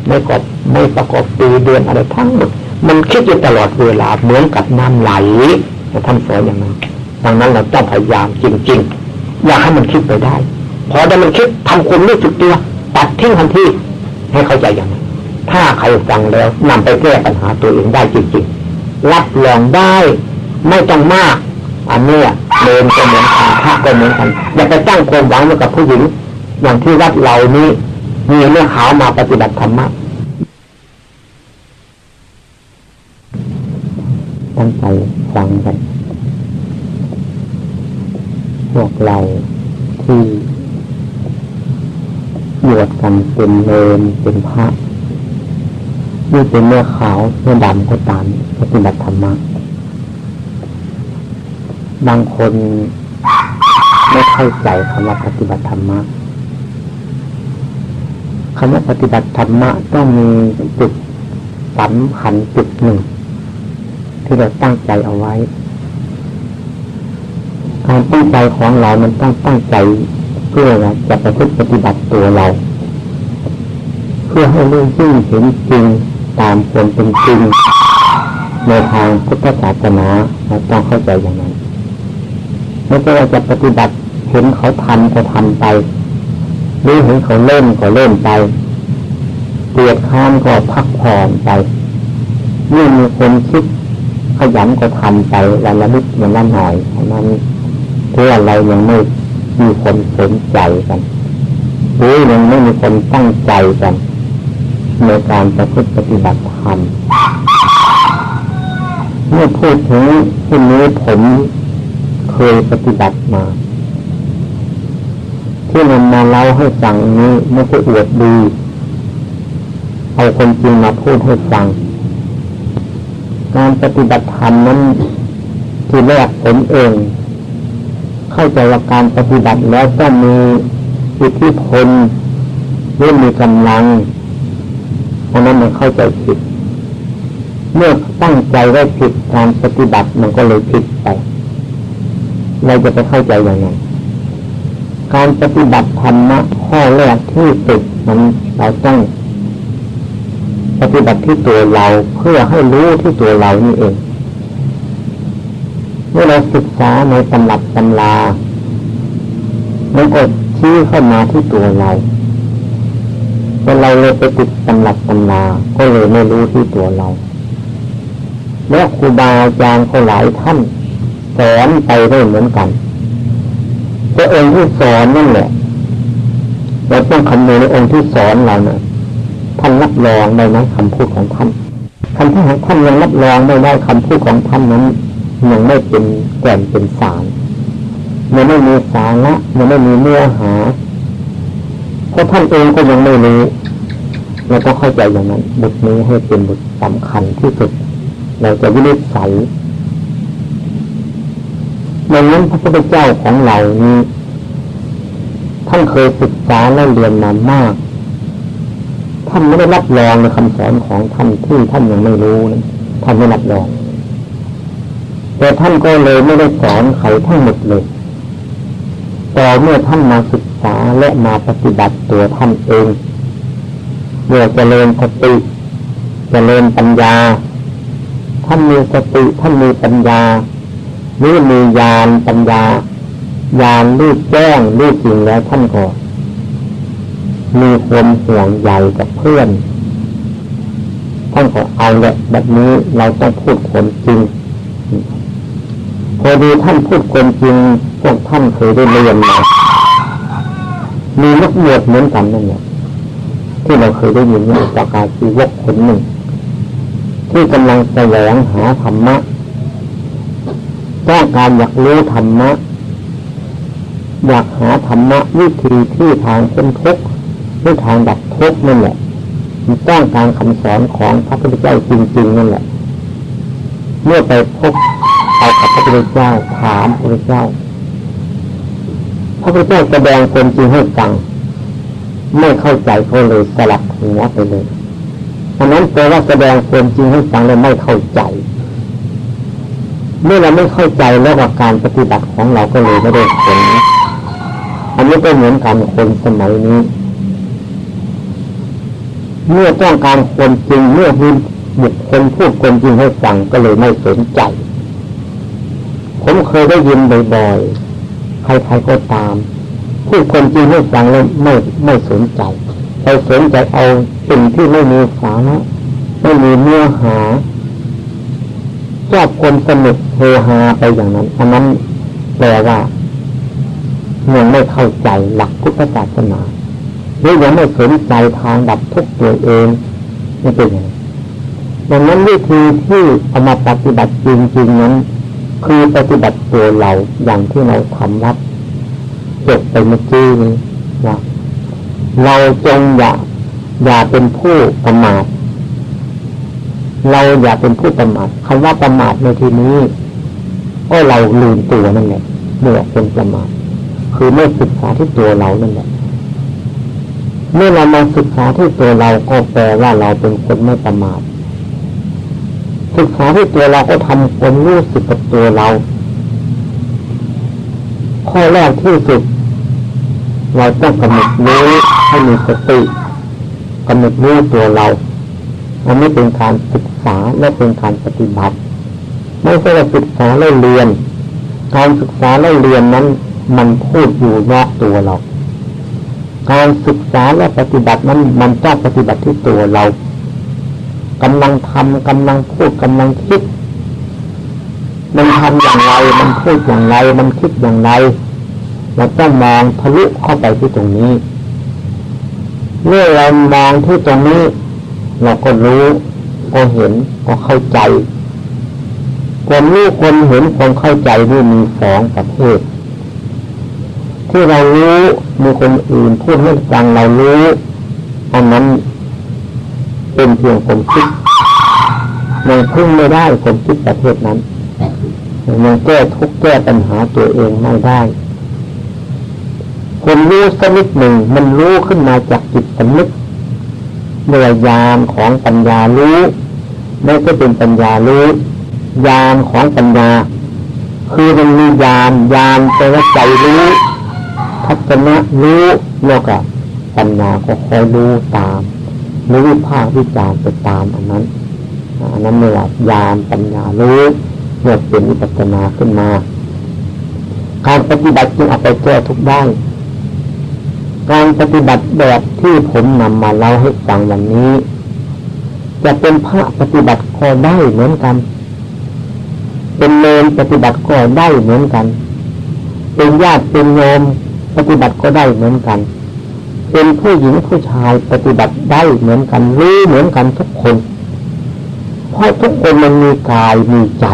ไม่ประกอบไม่ประกอบปีเดือนอะไรทั้งหมดมันคิดอยู่ตลอดเวลาเหมือนกับน้ำไหลท่านสอนอย่างนั้นดังนั้นเราต้องพยายามจริง ๆ อย่าให้มันคิดไปได้พอได้มันคิดทำความรู้สึกตัวตัดทิ้งทันทีให้เข้าใจอย่างนั้นถ้าใครฟังแล้วนำไปแก้ปัญหาตัวเองได้จริง ๆ รับรองได้ ไม่ต้องมาก อันนี้เดินก็เหมือนกันพระก็เหมือนกันอย่าไปตั้งความหวังไว้กับผู้หญิงอย่างที่วัดเรานี้มีเรื่องขาวมาปฏิบัติธรรมะตั้งใจฟังกันพวกเราที่บวชกันเป็นเลนเป็นพระนี่เป็นเนื้อขาวเนื้อดำก็ตามปฏิบัติธรรมะ บางคนไม่เข้าใจคำว่าปฏิบัติธรรมะคำว่าปฏิบัติธรรมะต้องมีจุดสำคัญจุดหนึ่ง ที่เราตั้งใจเอาไว้ การตั้งใจของเรา มันต้องตั้งใจเพื่อจะประพฤติปฏิบัติตัวเรา เพื่อให้รู้ยิ่งเห็นจริงตามความเป็นจริงในทางพุทธศาสนาเราต้องเข้าใจอย่างนั้น ไม่ใช่ว่าจะปฏิบัติเห็นเขาทำก็ทำไปหรือเห็นเขาเล่นก็เล่นไปเกลียดข้ามก็พักผ่อนไปเมื่อมีคนคิดขยันก็ทำไปวันละนิดวันละหน่อยเท่านั้นเพื่อเรยังไม่มีคนสนใจกันหรือยังไม่มีคนตั้งใจกันในการประพฤติปฏิบัติธรรมเมื่อพูดถึงที่นี้ผม เคยปฏิบัติมา ที่นำมาเล่าให้ฟังนี้ไม่ใช่อวดดี เอาคนจริงมาพูดให้ฟัง การปฏิบัติธรรมนั้นที่แรกผมเอง เข้าใจว่าการปฏิบัติแล้วต้องมีอิทธิพลหรือมีกำลังราะนั้นมันเข้าใจผิด เมื่อตั้งใจไว้ผิดการปฏิบัติมันก็เลยผิดไป เราจะไปเข้าใจอย่างไรการปฏิบัติธรรมะข้อแรกที่สุดนั้นเราต้องปฏิบัติที่ตัวเราเพื่อให้รู้ที่ตัวเรานี่เอง เมื่อเราศึกษาในตำรับตำรามันก็ชี้เข้ามาที่ตัวเราพอเราเลยไปติดตำรับตำราก็เลยไม่รู้ที่ตัวเรา และครูบาอาจารย์เขาหลายท่าน สอนไปได้เหมือนกันตัวเองที่สอนนั่นแหละเราต้องคำนึงในองค์ที่สอนเราเนะ่ยท่านรับรองได้ไหมคำพูดของท่านคำที่ของท่านยังรับรองไม่ได้คำพูดของท่านนั้นยังไม่เป็นแก่นเป็นสารยังไม่มีสาระยังไม่มีเนื้อหาเพราะท่านเองก็ยังไม่รู้เราก็เข้าใจอย่างนั้นบทนี้ให้เป็นบทสำคัญที่สุด เราจะวินิจฉัย ดังนั้นพระพุทธเจ้าของเรานี้ ท่านเคยศึกษาและเรียนมามาก ท่านไม่ได้รับรองในคำสอนของท่านที่ท่านยังไม่รู้นะท่านไม่รับรอง แต่ท่านก็เลยไม่ได้สอนเขาทั้งหมดเลยต่อเมื่อท่านมาศึกษาและมาปฏิบัติตัวท่านเองเมื่อเจริญสติเจริญปัญญา ท่านมีสติท่านมีปัญญา หรือมีญาณปัญญาญาณรูปแจ้งรูปจริงแล้วท่านก็มีความห่วงใยกับเพื่อนท่านก็เอาแหละแบบนี้เราต้องพูดคนจริง พอดีท่านพูดคนจริงพวกท่านเคยได้เรียนมามีนักบวชเหมือนกันนั่นแหละที่เราเคยได้ยินว่าประกาศชีวกคนหนึ่ง ที่กำลังแสวงหาธรรมะ ต้องการอยากรู้ธรรมะ อยากหาธรรมะวิธีที่ทางพ้นทุกข์หรือทางดับทุกข์นั่นแหละมันต้องการคำสอนของพระพุทธเจ้าจริงๆนั่นแหละ เมื่อไปพบเอากับพระพุทธเจ้าถามพระพุทธเจ้า พระพุทธเจ้าแสดงความจริงให้ฟังไม่เข้าใจเขาเลยสลับหัวไปเลยอันนั้นแปลว่าแสดงความจริงให้ฟังเลยไม่เข้าใจ เมื่อเราไม่เข้าใจแล้วว่าการปฏิบัติของเราก็เลยไม่ได้ผลอันนี้ก็เหมือนกันคนสมัยนี้ เมื่อต้องการความจริงเมื่อมีบุคคลพูดความจริงให้ฟังก็เลยไม่สนใจ ผมเคยได้ยินบ่อยๆใครๆก็ตามผู้คนจริงไม่ฟังแล้วไม่ไม่สนใจไปสนใจเอาสิ่งที่ไม่มีสาระไม่มีเนื้อหา ชอบคนสนุกเฮฮาไปอย่างนั้นอันนั้นแปลว่ายังไม่เข้าใจหลักพุทธศาสนาหรือยังไม่สนใจทางดับทุกข์ตัวเองนี่เป็นอย่างนั้นดังนั้นวิธีที่เอามาปฏิบัติจริงๆนั้น คือปฏิบัติตัวเราอย่างที่เราทำวัดจบไปเมื่อกี้นี้ว่าเราจงอย่าอย่าเป็นผู้ประมาท เราอย่าเป็นผู้ประมาทคำว่าประมาทในที่นี้ก็เราลืมตัวนั่นแหละเมื่อเป็นประมาทคือไม่ศึกษาที่ตัวเรานั่นแหละเมื่อเรามาศึกษาที่ตัวเราก็แปลว่าเราเป็นคนไม่ประมาทศึกษาที่ตัวเราก็ทำความรู้สึกกับตัวเรา ข้อแรกที่สุด เราต้องกำหนดรู้ให้มีสติกำหนดรู้ตัวเรา มันไม่เป็นการศึกษาและเป็นการปฏิบัติ ไม่ใช่ว่าศึกษาแล้วเรียน การศึกษาแล้วเรียนนั้น มันพูดอยู่นอกตัวเรา การศึกษาและปฏิบัตินั้น มันต้องปฏิบัติที่ตัวเรากำลังทำกำลังพูดกำลังคิด มันทำอย่างไร มันพูดอย่างไร มันคิดอย่างไรเราต้องมองทะลุเข้าไปที่ตรงนี้ เมื่อเรามองที่ตรงนี้ เราก็รู้ก็เห็นก็เข้าใจคนรู้คนเห็นคนเข้าใจนี่มีสองประเภท ที่เรารู้มีคนอื่นพูดให้ฟังเรารู้อันนั้นเป็นเพียงความคิดยังพึ่งไม่ได้ความคิดประเภทนั้นยังแก้ทุกแก้ปัญหาตัวเองไม่ได้คนรู้สักนิดหนึ่งมันรู้ขึ้นมาจากจิตสำนึก เมื่อยานของปัญญารู้ไม่ใช่เป็นปัญญารู้ยานของปัญญา คือมันมียานยานแปลว่าใจรู้ทัศนะรู้แล้วก็ปัญญาก็คอยรู้ตามรู้วิภาควิจารไปตามอันนั้นอันนั้นเมื่อยานปัญญารู้เมื่อเป็นวิปัสนาขึ้นมา การปฏิบัติจึงเอาไปแก้ทุกได้ การปฏิบัติแบบที่ผมนำมาเล่าให้ฟังวันนี้ จะเป็นพระปฏิบัติก็ได้เหมือนกัน เป็นเลนปฏิบัติก็ได้เหมือนกัน เป็นญาติเป็นโยมปฏิบัติก็ได้เหมือนกัน เป็นผู้หญิงผู้ชายปฏิบัติได้เหมือนกันรู้เหมือนกันทุกคน เพราะทุกคนมันมีกายมีใจ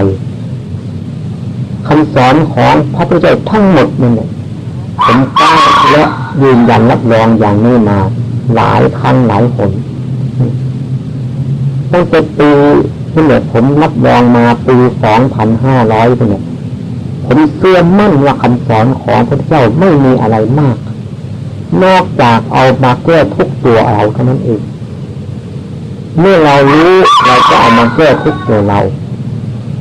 คำสอนของพระพุทธเจ้าทั้งหมดนั่นผมกล้า และยืนยันรับรองอย่างนี้มา หลายครั้งหลายคนตั้งแต่ปีที่เนี่ยผมรับรองมาปีสองพันห้าร้อยเนี่ยผมเชื่อมั่นว่าคำสอนของพระเจ้าไม่มีอะไรมาก นอกจากเอามาแก้ทุกตัวเราเท่านั้นเองเมื่อเรารู้เราก็เอามาแก้ทุกตัวเรา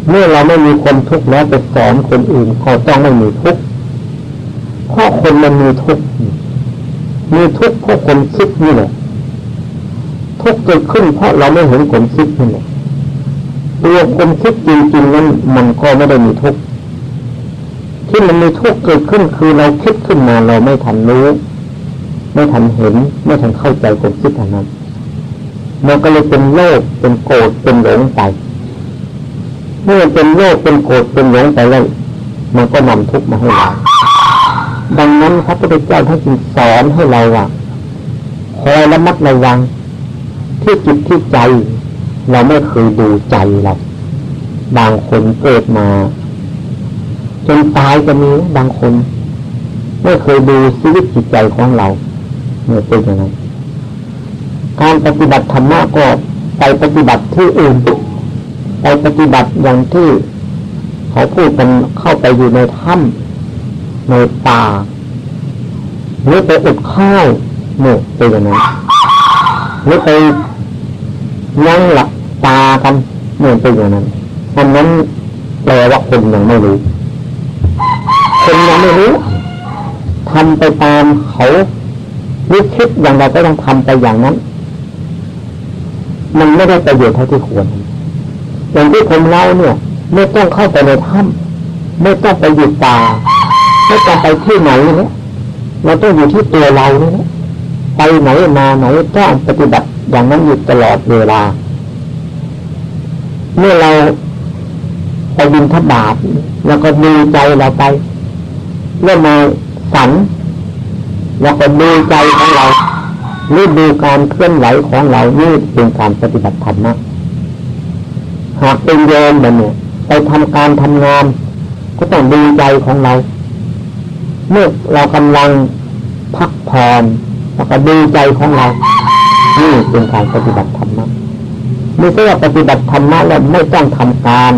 เมื่อเราไม่มีคนทุกข์แล้วไปสอนคนอื่นก็ต้องไม่มีทุกข์ เพราะคนมันมีทุกข์มีทุกข์เพราะคนคิดนี่แหละทุกข์เกิดขึ้นเพราะเราไม่เห็นคนคิดนี่แหละตัวคนคิดจริงๆนั้นมันก็ไม่ได้มีทุกข์ที่มันมีทุกข์เกิดขึ้นคือเราคิดขึ้นมาเราไม่ทันรู้ ไม่ทันเห็น ไม่ทันเข้าใจความคิดอันนั้นมันก็เลยเป็นโลภเป็นโกรธเป็นหลงไปเมื่อเป็นโลภเป็นโกรธเป็นหลงไปแล้วมันก็นำทุกข์มาให้เรา ดังนั้นพระพุทธเจ้าท่านจึงสอนให้เราว่าคอยระมัดระวัง ที่จิตที่ใจ เราไม่เคยดูใจเราบางคนเกิดมา จนตายก็มีบางคน ไม่เคยดูชีวิตจิตใจของเราเนี่ยเป็นอย่างนั้นการปฏิบัติธรรมะก็ไปปฏิบัติที่อื่นไปปฏิบัติอย่างที่ เขาพูดกันเข้าไปอยู่ในถ้ำ ในป่าหรือไปอดข้าวเนี่เป็นอย่างนั้นหรือไปนั่งหลับตากันเนี่ยเป็นอย่างนั้นอันนั้นแปลว่าคนยังไม่รู้คนยังไม่รู้ทำไปตามเขาวิคิดอย่างไรก็ต้องทำไปอย่างนั้น มันไม่ได้ประโยชน์เท่าที่ควรอย่างที่ผมเล่าเนี่ย ไม่ต้องเข้าไปในถ้ำไม่ต้องไปอยู่ป่า ไม่ต้องไปที่ไหนเลยเราต้องอยู่ที่ตัวเราเนี่ยไปไหนมาไหนต้องปฏิบัติอย่างนั้นอยู่ตลอดเวลา เมื่อเราไปบินทบาทแล้วก็ดูใจเราไปเรื่อมาสันแล้วก็ดูใจของเราหรือดูการเคลื่อนไหวของเรานี่เป็นการปฏิบัติธรรมนะหากเป็นโยมแบบนี้ไปทำการทำงาน ก็ต้องดูใจของเรา เมื่อเรากำลังพักผ่อนแล้วก็ดูใจของเรา นี่เป็นการปฏิบัติธรรมะไม่ใช่ว่าปฏิบัติธรรมะแล้วไม่ต้องทำการ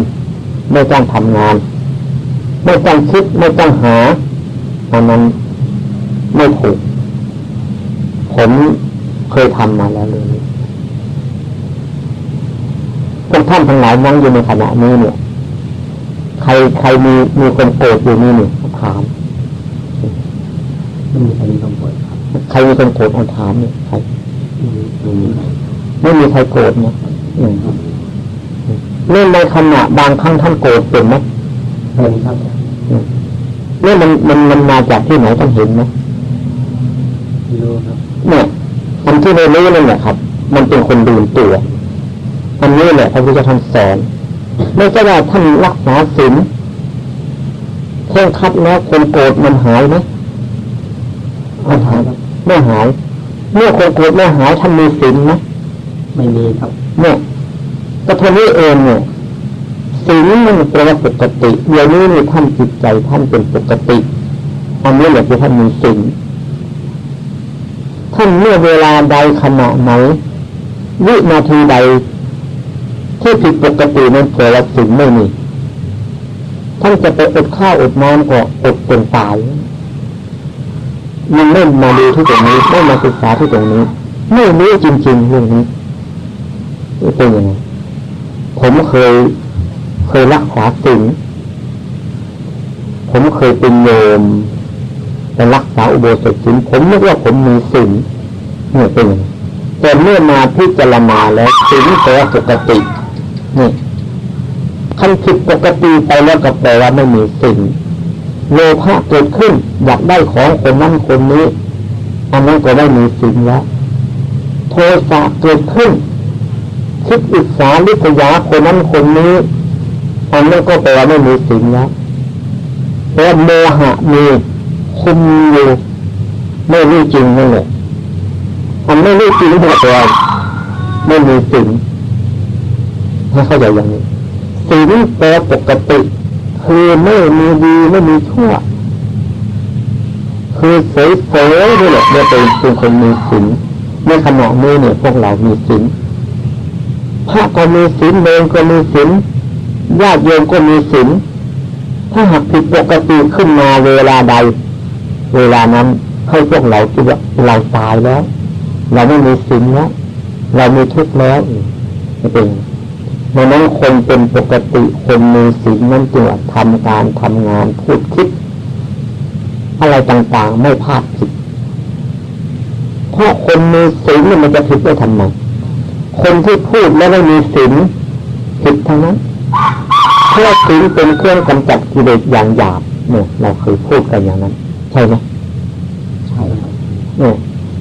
ไม่ต้องทำงาน ไม่ต้องคิดไม่ต้องหาอันนั้นไม่ถูก ผมเคยทำมาแล้วเลยพวกท่านทั้งหลายนั่งอยู่ในขณะนี้เนี่ย ใครใครมีมีคนโกรธอยู่นี่เนี่ยถาม ไม่มีใครมีคนโกรธครับใครมีคนโกรธเอาถามเนี่ยใครไม่มีใครโกรธเนี่ยเรื่องในขณะบางครั้งท่านโกรธเป็นไหมเป็นครับเรื่องมันมันมันมาจากที่ไหนท่านเห็นไหมรู้ครับเนี่ยมันที่เรารู้นั่นแหละครับ มันเป็นคนดูตัวอันนี้แหละพระพุทธเจ้าท่านสอนไม่ใช่ว่าท่านรักษาศีลเคร่งคัดแล้วคนโกรธมันหายไหม ไม่หายไม่หาย เมื่อคนโกรธไม่หายท่านมีศีลไหมไม่มีครับ เนี่ยก็ท่านี้เองเนี่ยศีลมันเป็นปกติเดี๋ยวนี้นี่ท่านจิตใจท่านเป็นปกติอันนี้แหละคือท่านมีศีลท่านเมื่อเวลาใดขณะไหนวินาทีใด ที่ผิดปกตินั้นเกิดสิ่งไม่มีท่านจะไปอดข้าวอดน้ำก็อดเป็นตาย ยังไม่มาดูที่ตรงนี้ไม่มาศึกษาที่ตรงนี้ไม่รู้จริงๆเรื่องนี้เป็นยังไงผมเคยเคยรักษาสิ่งผมเคยเป็นโยมแต่รักษาอุโบสถศีลผมนึกว่าผมมีสิ่งเนี่ยเป็นยังไงแต่เมื่อมาพิจารณาแล้วสิ่งแปลปกตินี่คันผิดปกติไปแล้วก็แปลว่าไม่มีสิ่ง โลภะเกิดขึ้น อยากได้ของคนนั้นคนนี้ อันนั้นก็ได้มีสิ่งแล้วโทสะเกิดขึ้น คิดอิจฉาลิษยาคนนั้นคนนี้ อันนั้นก็แปลว่าไม่มีสิ่งแล้วแต่โมหะมีคุมอยู่ไม่รู้จริงนั่นแหละอันไม่รู้จริงแปลว่าไม่มีสิ่งให้เข้าใจอย่างนี้สิ่งแปลปกติ คือไม่มีดีไม่มีชั่ว คือเสยๆนี่แหละเนี่ยเป็นเป็นคนมีศีลในขณะนี้เนี่ยพวกเรามีศีลพระก็มีศีลเองก็มีศีลญาติโยมก็มีศีลถ้าหากผิดปกติขึ้นมาเวลาใด เวลานั้นให้พวกเราคิดว่าเราตายแล้ว เราไม่มีศีลแล้ว เรามีทุกข์แล้วจะเป็น ดังนั้นคนเป็นปกติคนมีศีลนั้นจึงทำการทำงานพูดคิด อะไรต่างๆไม่พลาดผิดเพราะคนมีศีลมันจะผิดได้ทำไมคนที่พูดแล้วไม่มีศีลผิดทั้งนั้นเพราะศีลเป็นเครื่องกำจัดกิเลสอย่างหยาบเนี่ยเราเคยพูดกันอย่างนั้น ใช่ไหมใช่ครับเนี่ย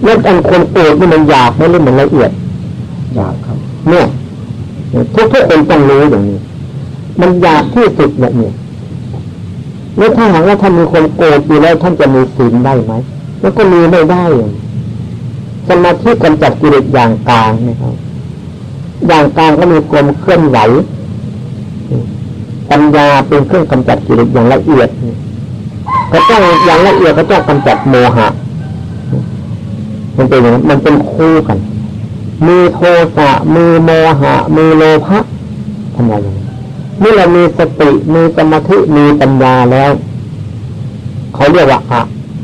แล้วอันคนโกรธนี่มันหยาบไม่หรือมันละเอียดหยาบครับ เนี่ย ทุกทุกคนต้องรู้อย่างนี้ มันยากที่สุดแบบนี้แล้วถ้าหากว่าท่านมีคนโกรธอยู่แล้วท่านจะมีศีลได้ไหมแล้วก็มีไม่ได้สมาธิกำจัดกิเลสอย่างกลางนะครับ อย่างกลางก็มีกลมเคลื่อนไหวปัญญาเป็นเครื่องกำจัดกิเลสอย่างละเอียดก็ต้องอย่างละเอียดก็ต้องกำจัดโมหะ มันเป็นอย่างนั้นมันเป็นคู่กัน มีโทสะมีโมหะ มีโลภะทำไมเมื่อเรามีสติมีสมาธิมีปัญญาแล้วเขาเรียกว่าอะ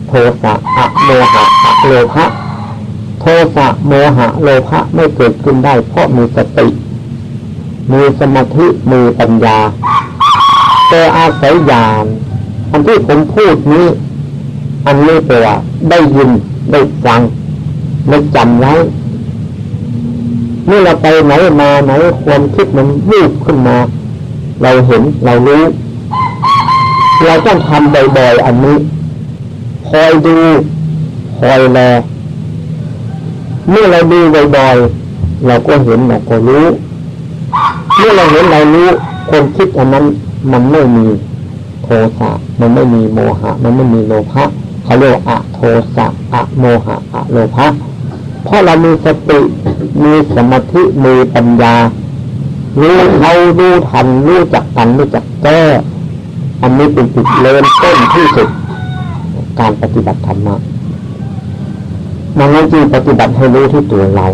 โทสะอะโมหะอะโลภะโทสะโมหะ โลภะไม่เกิดขึ้นได้ เพราะมีสติ มีสมาธิมีปัญญาแต่อาศัยญาณอันที่ผมพูดนี้ อันนี้แปลว่าได้ยินได้ฟังได้จำไว้ เมื่อเราไปไหนมาไหนความคิดมันวูบขึ้นมา เราเห็นเรารู้ เราต้องทำบ่อยๆอันนี้คอยดูคอยแลเมื่อเราดูบ่อยๆเราก็เห็นเราก็รู้ เมื่อเราเห็นเรารู้คนคิดอันนั้นมันไม่มีโทสะมันไม่มีโมหะ มันไม่มีโลภะเขาเรียกอะโทสะอะโมหะอะโลภะ เพราะเรามีสติ มีสมาธิ มีปัญญา รู้เขารู้ทัน รู้จักกันรู้จักแก้ อันนี้เป็นจุดเริ่มต้นที่สุด การปฏิบัติธรรมะมันจริงปฏิบัติให้รู้ที่ตัวเรา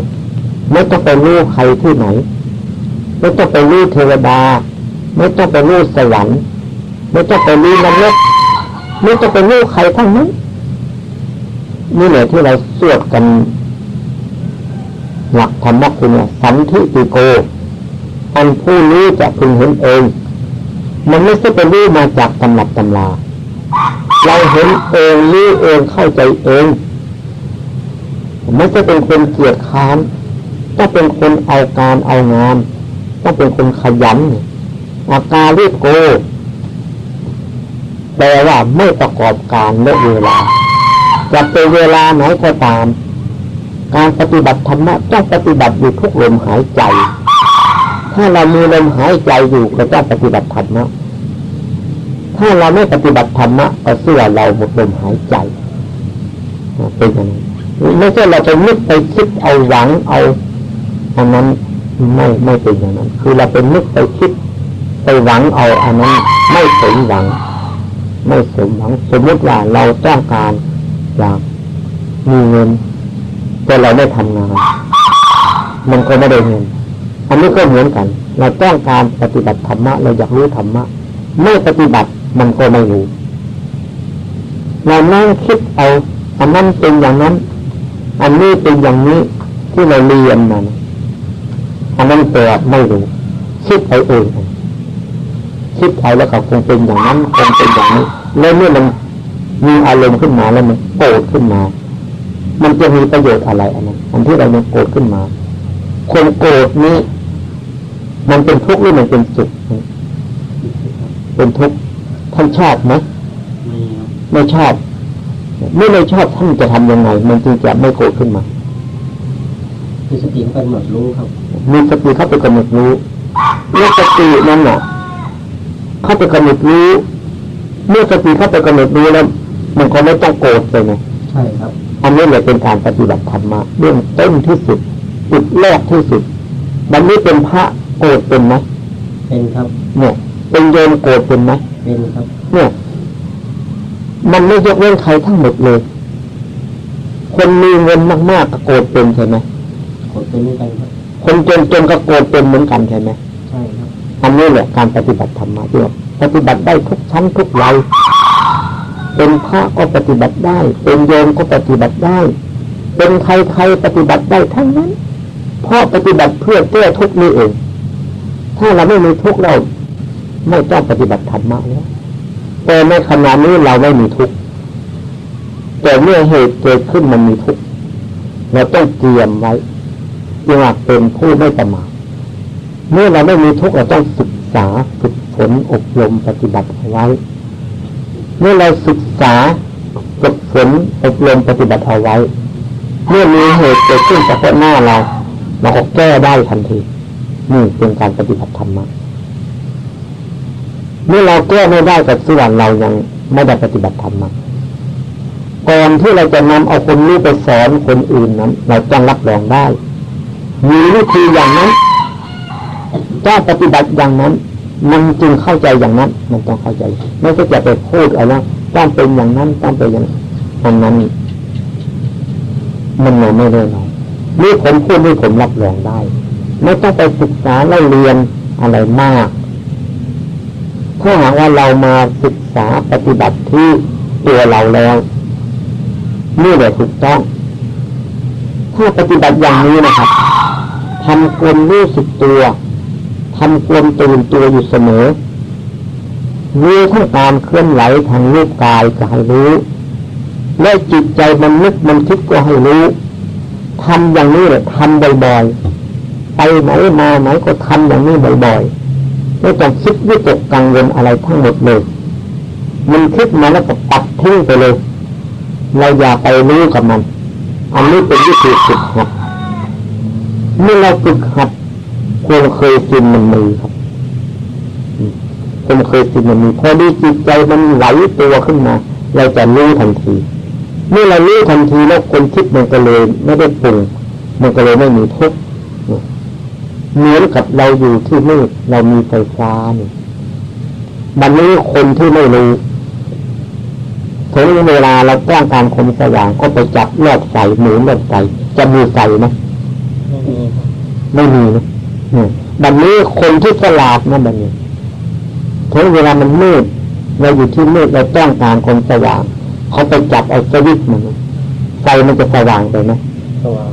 ไม่ต้องไปรู้ใครที่ไหน ไม่ต้องไปรู้เทวดา ไม่ต้องไปรู้สวรรค์ ไม่ต้องไปรู้นรกไม่ต้องไปรู้ใครทั้งนั้นนี่แหละที่เราสวดกัน หลักธรรมะคุณสันทิติโก อันผู้รู้จะพึงเห็นเอง มันไม่ใช่ไปรู้มาจากตำหนักตำราเราเห็นเองรู้เองเข้าใจเองไม่ใช่เป็นคนเกียจค้านต้องเป็นคนเอาการเอางานต้องเป็นคนขยันอาการรีบโกแปลว่าไม่ประกอบการและเวลาจะเป็นเวลาไหนก็ตาม การปฏิบัติธรรมะต้องปฏิบัติอยู่ทุกลมหายใจ ถ้าเรามีลมหายใจอยู่ก็ต้องปฏิบัติธรรมะถ้าเราไม่ปฏิบัติธรรมะก็เสื่อเราหมดลมหายใจเป็นอย่างนี้ไม่ใช่เราไปนึกไปคิดเอาหวังเอาอันนั้นไม่ไม่เป็นอย่างนั้น คือเราเป็นนึกไปคิดไปหวังเอาอันนั้นไม่สมหวัง ไม่สมหวัง สมมติว่าเราต้องการอยากมีเงิน แต่เราไม่ทำงาน มันก็ไม่ได้เงินอันนี้ก็เหมือนกัน เราต้องการปฏิบัติธรรมะ เราอยากรู้ธรรมะ ไม่ปฏิบัติมันก็ไม่รู้ เรานั่งคิดเอาอันนั้นเป็นอย่างนั้น อันนี้เป็นอย่างนี้ที่เราเรียนมาอันนั้นแปลไม่รู้คิดไปเองคิดเอาแล้วก็คงเป็นอย่างนั้นคงเป็นอย่างนี้แล้วเมื่อมันมีอารมณ์ขึ้นมาแล้วมันโกรธขึ้นมา มันจะมีประโยชน์อะไรอันนั้นอันที่เราเนี่ยโกรธขึ้นมาคนโกรธนี้ มันเป็นทุกข์หรือมันเป็นสุขเป็นทุกข์ท่านชอบไหมไม่ชอบ เมื่อไม่ชอบท่านจะทํำยังไง มันจึงจะไม่โกรธขึ้นมามีสติเข้าไปกำหนดรู้ครับมีสติเข้าไปกำหนดรู้เมื่อสตินั้นน่ะเข้าไปกำหนดรู้ เมื่อสติเข้าไปกำหนดรู้แล้วมันก็ไม่ต้องโกรธเลยนะใช่ครับ อันนี้เลยเป็นการปฏิบัติธรรมะเรื่องต้นที่สุดจุดแรกที่สุดบันนี้เป็นพระโกรธเป็นไหมเป็นครับ เนี่ยเป็นโยมโกรธเป็นไหมเป็นครับ เนี่ย มันไม่ยกเว้นใครทั้งหมดเลย คนมีเงินมากๆก็โกรธเป็นใช่ไหมโกรธเป็นเหมือนกันครับ คนจนจนก็โกรธเป็นเหมือนกันใช่ไหมใช่ครับอันนี้แหละการปฏิบัติธรรมะด้วยปฏิบัติได้ทุกชั้นทุกวัย เป็นพระก็ปฏิบัติได้ เป็นโยมก็ปฏิบัติได้ เป็นใครใครปฏิบัติได้ทั้งนั้น เพราะปฏิบัติเพื่อแก้ทุกนี้เอง ถ้าเราไม่มีทุกเราไม่ต้องปฏิบัติธรรมะแล้วแต่ในขณะนี้เราไม่มีทุกแต่เมื่อเหตุเกิดขึ้นมันมีทุกเราต้องเตรียมไว้จึงว่าเป็นผู้ไม่ประมาทเมื่อเราไม่มีทุกเราต้องศึกษาฝึกฝนอบรมปฏิบัติเอาไว้ เมื่อเราศึกษาฝึกฝนอบรมปฏิบัติเอาไว้ เมื่อมีเหตุเกิดขึ้นเฉพาะหน้าเราเราก็แก้ได้ทันทีนี่เป็นการปฏิบัติธรรมะเมื่อเราแก้ไม่ได้กับส่วนเรายังไม่ได้ปฏิบัติธรรมะก่อนที่เราจะนำเอาคนรู้ไปสอนคนอื่นนั้น เราต้องรับรองได้มีวิธีอย่างนั้นจ้าปฏิบัติอย่างนั้น มันจึงเข้าใจอย่างนั้น มันต้องเข้าใจ ไม่ใช่จะไปพูดอะไรต้องเป็นอย่างนั้นต้องเป็นอย่างนั้นนั้นมันไม่ได้หรอกนี่ผมพูดนี่ผมรับรองได้ ไม่ต้องไปศึกษาเล่เรียนอะไรมาก ถ้าหากว่าเรามาศึกษาปฏิบัติที่ตัวเราแล้วนี่แหละถูกต้อง ถ้าปฏิบัติอย่างนี้นะครับทำคนรู้สึกตัว ทำความตื่นตัวอยู่เสมอรู้ทั้งการเคลื่อนไหวทางรูปกายก็ให้รู้ และจิตใจมันนึกมันคิดก็ให้รู้ทำอย่างนี้เลยทำบ่อยๆ ไปไหนมาไหนก็ทำอย่างนี้บ่อยๆ ไม่ต้องคิดวิตกกังวลอะไรทั้งหมดเลย มันคิดมาแล้วก็ปัดทิ้งไปเลย เราอย่าไปรู้กับมัน อันนี้เป็นวิธีฝึกหัดเมื่อเราฝึกหัด ความเคยชินมันมีครับความเคยชินมันมีพอดีจิตใจมันไหลตัวขึ้นมา เราจะรู้ทันทีเมื่อเรารู้ทันทีแล้วคนคิดมันก็เลยไม่ได้ปรุงมันก็เลยไม่มีทุกข์เหมือนกับเราอยู่ที่มืดเรามีไฟฟ้านี่บันนี้คนที่ไม่รู้ถึงเวลาเราต้องการคมสว่างก็ไปจับลอดไฟหมุนลอดไฟจะมีไฟไหมไม่มีนะ บันนี้คนที่ฉลาดนะบันนี้ถึงเวลามันมืดเราอยู่ที่มืดเราต้องการคมสว่าง เขาไปจับเอาสวิตมันไฟมันจะสว่างไปไหมสว่าง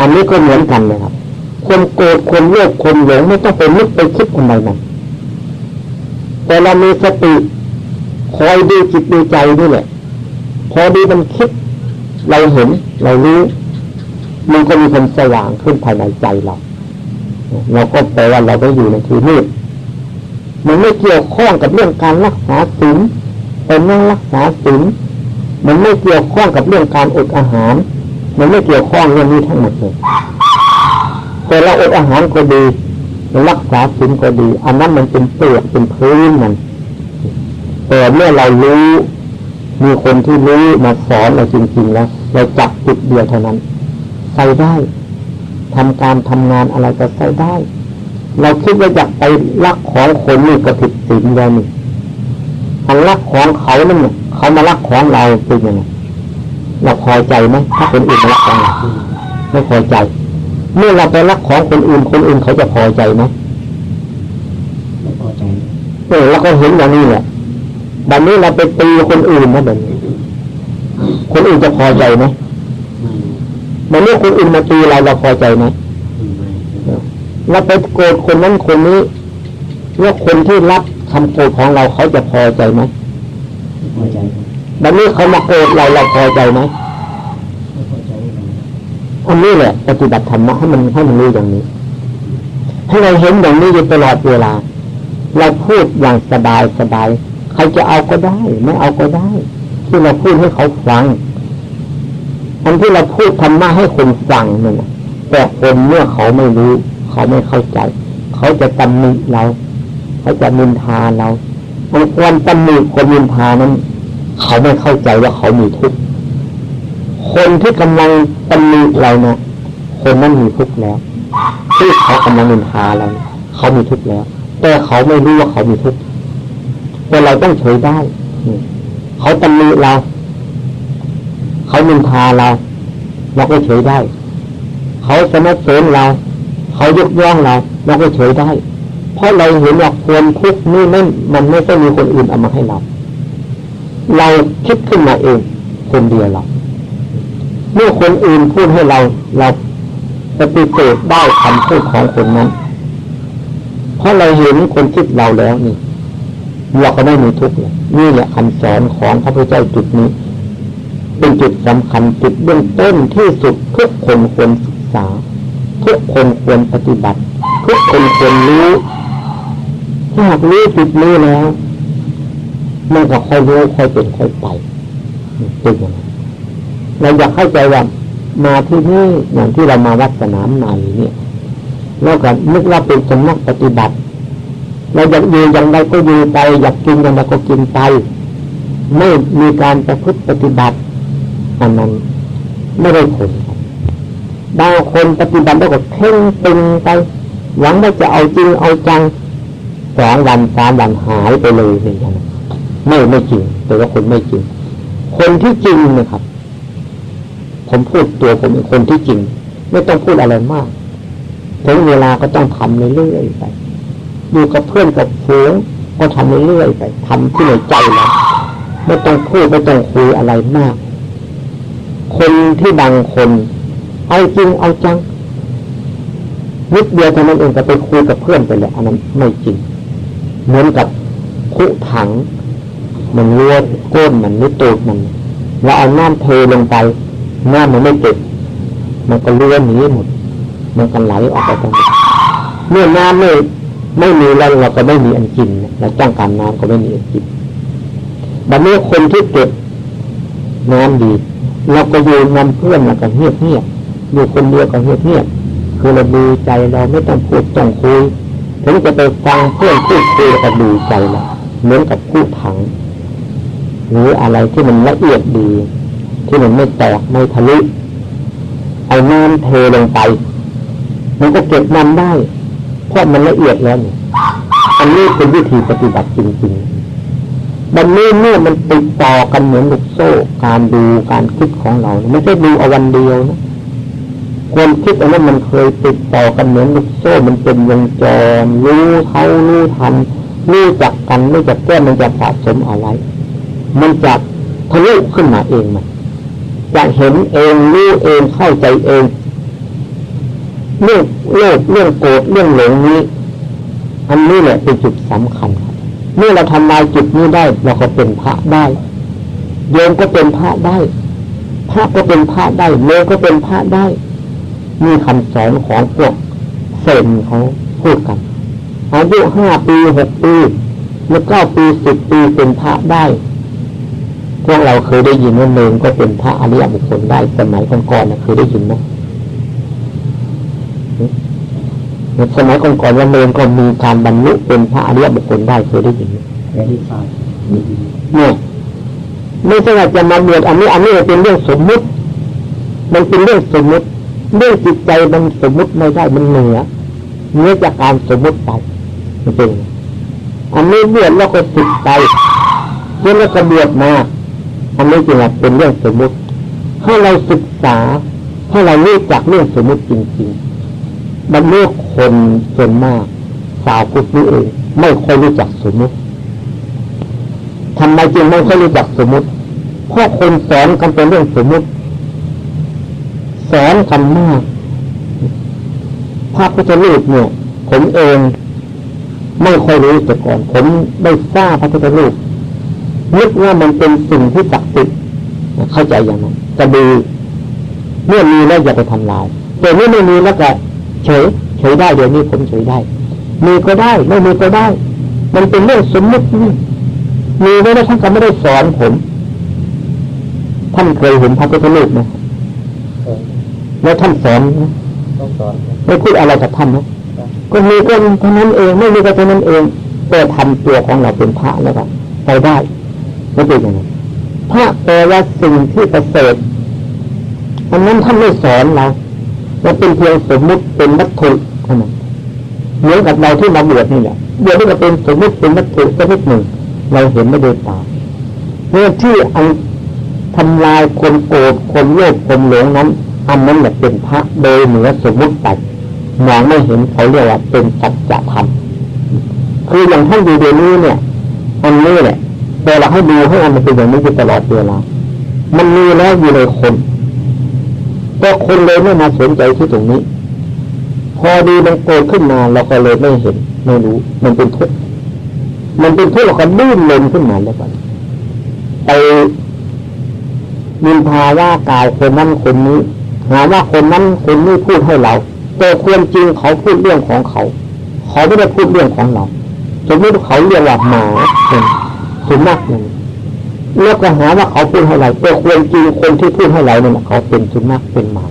อันนี้ก็เหมือนกันเลยครับ คนโกรธคนโลภคนหลงไม่ต้องไปนึกไปคิดอะไรมันแต่เรามีสติคอยดูจิตดูใจด้วยแหละพอดีมันคิด เราเห็น เรารู้มันก็มีความสว่างขึ้นภายในใจเรา เราก็แปลว่าเราไปอยู่ในที่มืดมันไม่เกี่ยวข้องกับเรื่องการรักษาศีลเป็นนั่งรักษาศีลมันไม่เกี่ยวข้องกับเรื่องการอดอาหาร มันไม่เกี่ยวข้องเรื่องนี้ทั้งหมดเลยแต่เราอดอาหารก็ดีรักษาศีลก็ดี อันนั้นมันเป็นเปลือกเป็นพื้นมันแต่เมื่อเรารู้มีคนที่รู้มาสอนเราจริงๆแล้วเราจับจุดเดียวเท่านั้นใส่ได้ ทำการทำงานอะไรก็ใส่ได้ เราคิดว่าอยากไปรักของคนนี่ก็ผิดศีลแล้วนี่อันรักของเขานั่นเนี่ยเขามารักของเราเป็นยังไงเราพอใจไหมถ้าคนอื่นมารักของเราไม่พอใจ เมื่อเราไปรักของคนอื่น คนอื่นเขาจะพอใจไหมไม่พอใจเออเราก็เห็นอย่างนี้แหละแบบนี้เราไปตีคนอื่นนะแบบนี้คนอื่นจะพอใจไหม แบบนี้คนอื่นมาตีเราเราพอใจไหมเราไปโกรธคนนั้นคนนี้ว่าคนที่รับคำโกรธของเราเขาจะพอใจไหมพอใจแบบนี้เขามาโกรธเราเราพอใจไหมอันนี้แหละปฏิบัติธรรมะให้มันให้มันรู้อย่างนี้ให้เราเห็นอย่างนี้อยู่ตลอดเวลา เราพูดอย่างสบายสบายใครจะเอาก็ได้ ไม่เอาก็ได้ ที่เราพูดให้เขาฟัง อันที่เราพูดธรรมะให้คนฟังนั่นแต่คนเมื่อเขาไม่รู้ เขาไม่เข้าใจ เขาจะตำหนิเรา เขาจะมินทาเราบางคนตำหนิคนมินทานั้น เขาไม่เข้าใจว่าเขามีทุกข์คนที่กำลังตำหนิเราเนะ่ยคนนั้นมีทุกข์แล้วที่เขากำลังมินทาเราเขามีทุกข์แล้ว แต่เขาไม่รู้ว่าเขามีทุกข์แต่เราต้องเฉยได้ เขาตำหนิเรา เขามินทาเราเราก็เฉยได้ เขาสนับสนุนเรา เขายกย่องเราเราก็เฉยได้ เพราะเราเห็นว่าควรทุกนี่ไม่มันไม่ใช่มีคนอื่นเอามาให้เรา เราคิดขึ้นมาเอง คนเดียวเรา เมื่อคนอื่นพูดให้เรา เราปฏิเสธได้คำพูดของคนนั้น เพราะเราเห็นคนคิดเราแล้วนี่เราก็ไม่มีทุกข์นี่แหละคำสอนของพระพุทธเจ้าจุดนี้ เป็นจุด สำคัญจุดเบื้องต้นที่สุดทุกคนควรศึกษา ทุกคนควรปฏิบัติ ทุกคนควรรู้ถ้าหากรู้จุดนี้แล้วมันก็ค่อยรู้ค่อยเป็นค่อยไปเป็นอย่างเราอยากเข้าใจว่ามาที่นี่อย่างที่เรามาวัดสนามในเนี่ยแล้วก็นึกว่าเป็นสำนักปฏิบัติ เราอยากอยู่อย่างไรก็อยู่ไป อยากกินอย่างไรก็กินไป ไม่มีการประพฤติปฏิบัติ อันนั้นไม่ได้ผลบางคนปฏิบัติแล้วก็เพ่งตึงไปหวังว่าจะเอาจริงเอาจังสองวันสามวันหายไปเลยอย่งนั้นไม่ไม่จริง แต่ว่าคนไม่จริง คนที่จริงนะครับ ผมพูดตัวผมเป็นคนที่จริง ไม่ต้องพูดอะไรมากถึงเวลาก็ต้องทำเรื่อยๆไปอยู่กับเพื่อนกับฝูงก็ทำเรื่อยๆไปทำที่ในใจเราไม่ต้องพูดไม่ต้องคุยอะไรมาก คนที่บางคน เอาจริงเอาจังนิดเดียวเท่านั้นเองก็ไปคุยกับเพื่อนไปเลยอันนั้นไม่จริง เหมือนกับคุถัง มันรั่วก้นมันนิดตูดมันแล้วเอาน้ำเทลงไปน้ำมันไม่เก็บมันก็รั่วหนีหมด มันก็ไหลออกไปตรงนี้เมื่อน้ำไม่ไม่มีแล้วเราก็ไม่มีอันกินเราต้องการน้ำก็ไม่มีอันกินบัดนี้คนที่เก็บน้ำดี เราก็อยู่นำเพื่อนเราก็เงียบเงียบอยู่คนเดียวก็เงียบเงียบคือเราดูใจเราไม่ต้องพูดต้องคุยถึงจะไปฟังเพื่อนพูดคุยก็ดูใจเราเหมือนกับพูดถัง หรืออะไรที่มันละเอียดดี ที่มันไม่แตกไม่ทะลุเอาน้ำเทลงไป มันก็เก็บน้ำได้ เพราะมันละเอียดแล้วอันนี้เป็นวิธีปฏิบัติจริงๆ บันนี้เมื่อมันติดต่อกันเหมือนลูกโซ่ การดูการคิดของเรา ไม่ใช่ดูเอาวันเดียวนะความคิดอันนั้นมันเคยติดต่อกันเหมือนลูกโซ่ มันเป็นวงจรรู้เท่ารู้ทันรู้จักกันไม่จักแก้มันจะสะสมเอาไว้ มันจะทะลุขึ้นมาเองมันจะเห็นเองรู้เองเข้าใจเองเรื่องโลภเรื่องโกรธเรื่องหลงนี้ อันนี้แหละเป็นจุดสำคัญครับ เมื่อเราทำลายจุดนี้ได้เราก็เป็นพระได้โยมก็เป็นพระได้ พระก็เป็นพระได้โยมก็เป็นพระได้ มีคำสอนของพวกเซนเขาพูดกันอายุห้าปีหกปีแล้วเก้าปีสิบปีเป็นพระได้พวกเราเคยได้ยินว่าเนรก็เป็นพระอริยบุคคลได้สมัยก่อนๆนะเคยได้ยินไหม สมัยก่อนๆว่าเนรก็มีการบรรลุเป็นพระอริยบุคคลได้เคยได้ยินไหมเคยได้ฟังเนี่ยไม่ใช่ว่าจะมาเบียดอันนี้อันนี้เป็นเรื่องสมมุติ มันเป็นเรื่องสมมุติเรื่องจิตใจมันสมมุติไม่ได้มันเหนือเหนือจากการสมมุติไปมันเป็นอันนี้เบียดแล้วก็ติดไปเมื่อเราก็เบียดมาอันนี้จริงๆเป็นเรื่องสมมุติให้เราศึกษาให้เรารู้จักเรื่องสมมุติจริงๆ บรรลุคนส่วนมาก สาวพุทธนี่เองไม่ค่อยรู้จักสมมุติทำไมจึงไม่ค่อยรู้จักสมมุติเพราะคนสอนกันเป็นเรื่องสมมุติ สอนกันมากพระพุทธรูปเนี่ยผมเองไม่ค่อยรู้แต่ก่อน ผมได้ทราบพระพุทธรูปนึกว่ามันเป็นสิ่งที่ศักดิ์สิทธิ์เข้าใจอย่างนั้นจะดูเมื่อมีแล้วอย่าไปทำลายแต่เมื่อไม่มีแล้วก็ เฉยเฉยได้เดี๋ยวนี้ผมเฉยได้ มีก็ได้ไม่มีก็ได้ มันเป็นเรื่องสมมตินี่มีไม่ได้ท่านก็ไม่ได้สอนผม ท่านเคยเห็นพระพุทธรูปไหมแล้วท่านสอนไม่พูดอะไรกับท่านนะก็มีก็เท่านั้นเองไม่มีก็เท่านั้นเองแต่ทำตัวของเราเป็นพระแล้วก็ไปได้ไม่เป็นอย่างนั้นพระแปลว่าสิ่งที่ประเสริฐอันนั้นท่านไม่สอนเรา เราเป็นเพียงสมมุติเป็นวัตถุเท่านั้นเหมือนกับเราที่มาบวชนี่แหละบวชนี่ก็เป็นสมมุติเป็นวัตถุสักนิดหนึ่ง เราเห็นไม่ได้ตาเมื่อที่อันทำลายคนโกรธคนโลภคนหลงนั้น อันนั้นแหละเป็นพระโดยเหนือสมมุติไปมองไม่เห็นเขาเรียกว่าเป็นสัจธรรมคืออย่างท่านดูเดี๋ยวนี้เนี่ยอันนี้แหละแต่เราให้ดูให้มันเป็นอย่างนี้อยู่ตลอดเวลามันมีแล้วอยู่ในคน แต่คนเลยไม่มาสนใจที่ตรงนี้ พอดีมันโกรธขึ้นมาเราก็เลยไม่เห็น ไม่รู้ มันเป็นทุกข์มันเป็นทุกข์เราก็ดื้นเลนขึ้นมาแล้วกันไปมินพาว่ากล่าวคนนั้นคนนี้ หาว่าคนนั้นคนนี้พูดให้เราแต่ควรจริงเขาพูดเรื่องของเขา เขาไม่ได้พูดเรื่องของเราสมมติเขาเรียกว่าหมาเป็นสุนัขหนึ่ง แล้วก็หาว่าเขาพูดให้เราแต่ควรจริงคนที่พูดให้เราเนี่ยเขาเป็นสุนัขเป็นหมา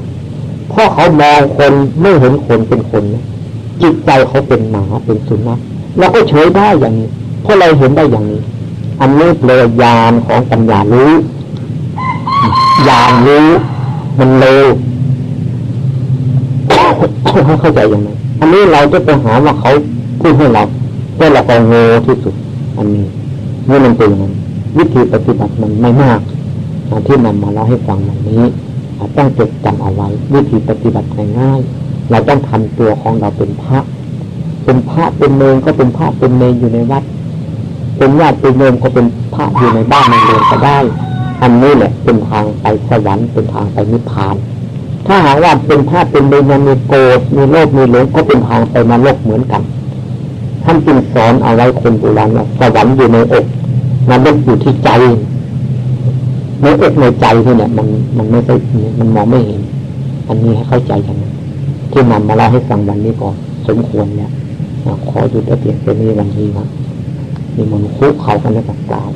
เพราะเขามองคนไม่เห็นคนเป็นคนนะจิตใจเขาเป็นหมาเป็นสุนัขเราก็เฉยได้อย่างนี้เพราะเราเห็นได้อย่างนี้ อันนี้เลยยานของปัญญารู้ยานรู้มันเร็วเขาเข้าใจยังไงอันนี้เราจะไปหาว่าเขาพูดให้เราแต่เราก็โง่ที่สุด อันนี้นี่มันเป็นอย่างนั้น วิธีปฏิบัติมันไม่มากที่นำมาเล่าให้ฟังวันนี้ต้องจดจำเอาไว้ วิธีปฏิบัติง่ายๆเราต้องทำตัวของเราเป็นพระ เป็นพระเป็นเนรก็เป็นพระเป็นเนรอยู่ในวัด เป็นญาติเป็นเนรก็เป็นพระอยู่ในบ้านในเรือนก็ได้ อันนี้แหละเป็นทางไปสวรรค์เป็นทางไปนิพพาน ถ้าหากว่าเป็นธาตุเป็นเบญมีโกรธมีโลภมีหลงก็เป็นทางไปนรกเหมือนกันท่านจึงสอนเอาไว้คนโบราณว่าสวรรค์อยู่ในอก นรกอยู่ที่ใจในอกในใจที่เนี่ยมันมันไม่ใช่มันมองไม่เห็น อันนี้ให้เข้าใจกันที่นำมาเล่าให้ฟังวันนี้ก่อนสมควรเนี่ยขอหยุดเพียงแค่นี้วันนี้ครับมีมนคุกเขากันแล้วกล่าว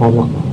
好了。